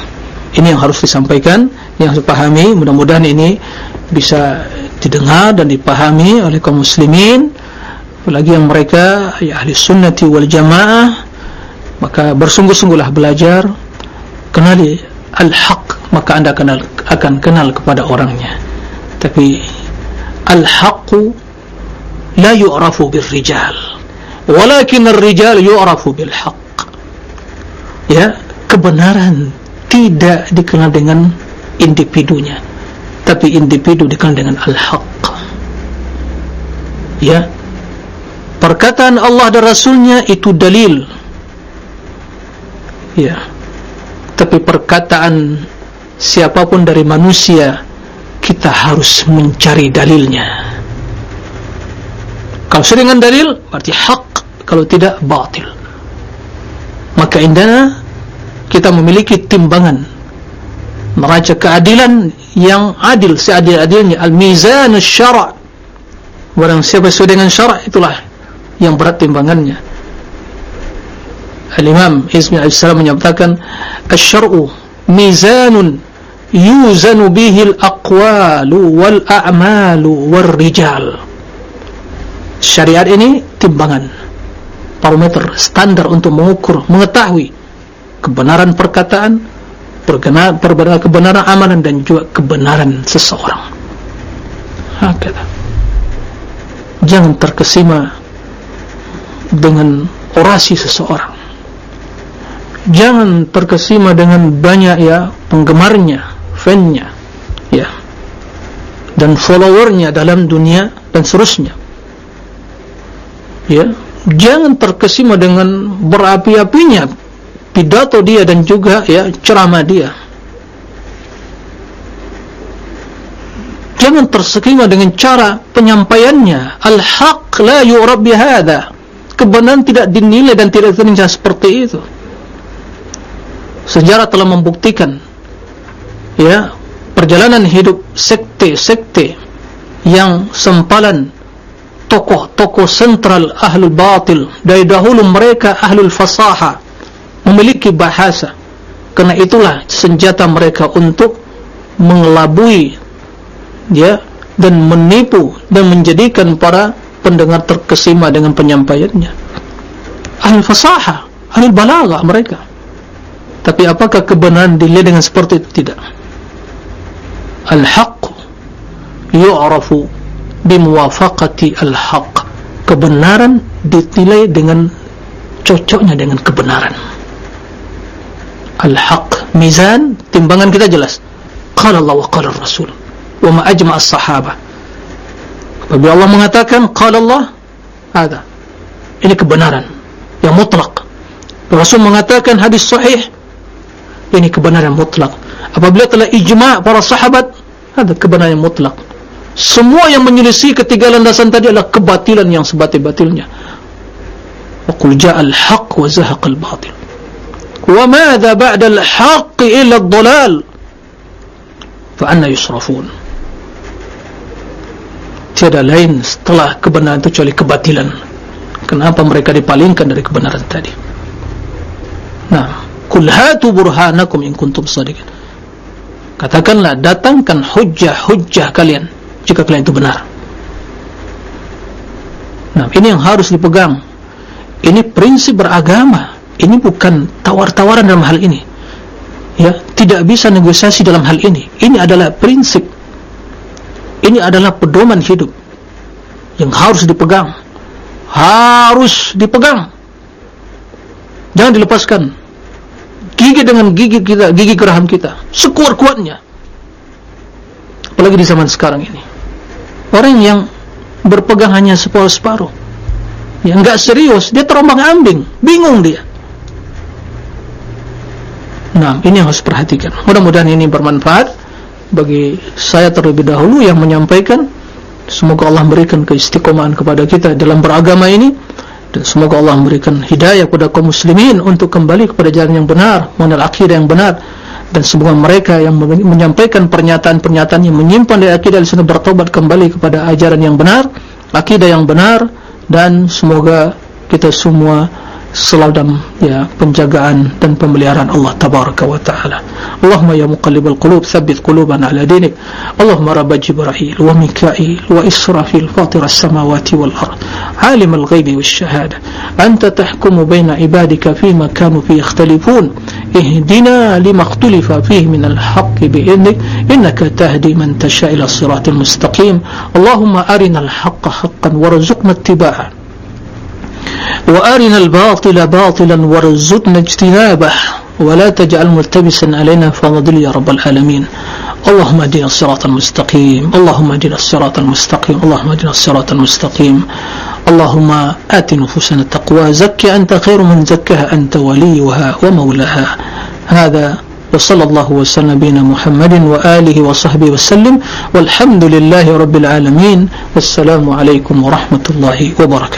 ini yang harus disampaikan, yang harus dipahami. Mudah-mudahan ini bisa didengar dan dipahami oleh kaum muslimin. Apalagi yang mereka? Ya ahli sunnati wal jamaah, maka bersungguh-sungguhlah belajar. Kenali al-haq, maka Anda kenal akan kenal kepada orangnya. Tapi al-haqqu la yu'rafu bil rijal, walakin ar-rijal yu'rafu bil haqq ya kebenaran tidak dikenal dengan individunya. Tapi individu dikenal dengan al-haq. Ya perkataan Allah dan Rasulnya itu dalil. Ya. Tapi perkataan siapapun dari manusia kita harus mencari dalilnya. Kalau dengan dalil berarti hak. Kalau tidak batil. Maka indana kita memiliki timbangan. Neraca keadilan yang adil seadil-adilnya. Al-mizan syara' barang siapa sesuai dengan syara' itulah yang berat timbangannya. Al-Imam Ismi Al-Salam menyatakan Asyar'u mizanun yuzanu bihi al-aqwalu wal-a'malu wal-rijal Syariat ini timbangan Parameter standar untuk mengukur Mengetahui kebenaran perkataan Kebenaran, kebenaran amalan dan juga kebenaran seseorang. Hakata Jangan terkesima Dengan orasi seseorang jangan terkesima dengan banyak ya penggemarnya, fannya, ya, dan followernya dalam dunia dan seterusnya. Ya, jangan terkesima dengan berapi-apinya pidato dia dan juga ya ceramah dia. Jangan terkesima dengan cara penyampaiannya. Al-haq la yu'rab bihada. Kebenaran tidak dinilai dan tidak terinjak seperti itu. Sejarah telah membuktikan ya perjalanan hidup sekte-sekte yang sempalan tokoh-tokoh sentral ahlul batil. Dari dahulu mereka ahlul fasaha memiliki bahasa. Kerana itulah senjata mereka untuk mengelabui ya dan menipu dan menjadikan para pendengar terkesima dengan penyampaiannya ahlul fasaha ahlul balagha mereka tapi apakah kebenaran dilihat dengan seperti itu? Tidak. Al-haq yu'rafu bimuwafaqati al-haq. Kebenaran dinilai dengan cocoknya dengan kebenaran. Al-haq mizan timbangan kita jelas. Qala Allah wa qala Rasul. Wa ma ajma' as-sahaba. Apabila Allah mengatakan qala Allah, ada. Ini kebenaran yang mutlak. Rasul mengatakan hadis sahih ini kebenaran mutlak. Apabila telah ijma' para sahabat ada kebenaran mutlak. Semua yang menyelisih ketiga landasan tadi adalah kebatilan yang sebatil-batilnya. Wa qul ja'al haq wa zahaqal batil wa madha ba'da al-haq illa ad-dhalal fa anna yusrafun tiada lain setelah kebenaran itu kecuali kebatilan kenapa mereka dipalingkan dari kebenaran tadi nah Kul hatu burhanakum in kuntum sadiqin. Katakanlah datangkan hujjah-hujjah kalian jika kalian itu benar. Nah, ini yang harus dipegang. Ini prinsip beragama. Ini bukan tawar-tawaran dalam hal ini. Ya, tidak bisa negosiasi dalam hal ini. Ini adalah prinsip. Ini adalah pedoman hidup yang harus dipegang. Harus dipegang. Jangan dilepaskan gigi dengan gigi kita, gigi geraham kita, sekuat-kuatnya. Apalagi di zaman sekarang ini. Orang yang berpegang hanya separuh-separuh. Yang enggak serius, dia terombang ambing, bingung dia. Nah, ini harus perhatikan. Mudah-mudahan ini bermanfaat bagi saya terlebih dahulu yang menyampaikan. Semoga Allah memberikan keistiqomahan kepada kita dalam beragama ini dan semoga Allah memberikan hidayah kepada kaum muslimin untuk kembali kepada jalan yang benar mengenal akidah yang benar dan semoga mereka yang menyampaikan pernyataan-pernyataan yang menyimpan dari akidah di sana bertobat kembali kepada ajaran yang benar akidah yang benar dan semoga kita semua selalu dalam ya penjagaan dan pemeliharaan Allah tabaraka wa taala. Allahumma ya muqallibal qulub tsabbit qulubana ala dinik. Allahumma rabb jibril wa mika'il wa israfil fatir as-samawati wal ard. Alim al-ghaibi wash shahada. Anta tahkumu baina ibadika fima kanu fi yakhtalifun. Ihdina lima ikhtalafa fihi min al-haqq bi idnik innaka tahdi man tasha ila siratal mustaqim. Allahumma arina al-haqqa haqqan warzuqna ittiba'ahu. وأرنا الباطل باطلا وارزقنا اجتنابه ولا تجعل ملتبسا علينا فنضل يا رب العالمين. اللهم اهدنا الصراط المستقيم. اللهم اهدنا الصراط المستقيم. اللهم اهدنا الصراط المستقيم. اللهم آت نفوسنا التقوى. زكي أنت خير من زكها. أنت وليها ومولاها. هذا وصلى الله وسلم بنا محمد وآله وصحبه وسلم. والحمد لله رب العالمين. والسلام عليكم ورحمة الله وبركاته.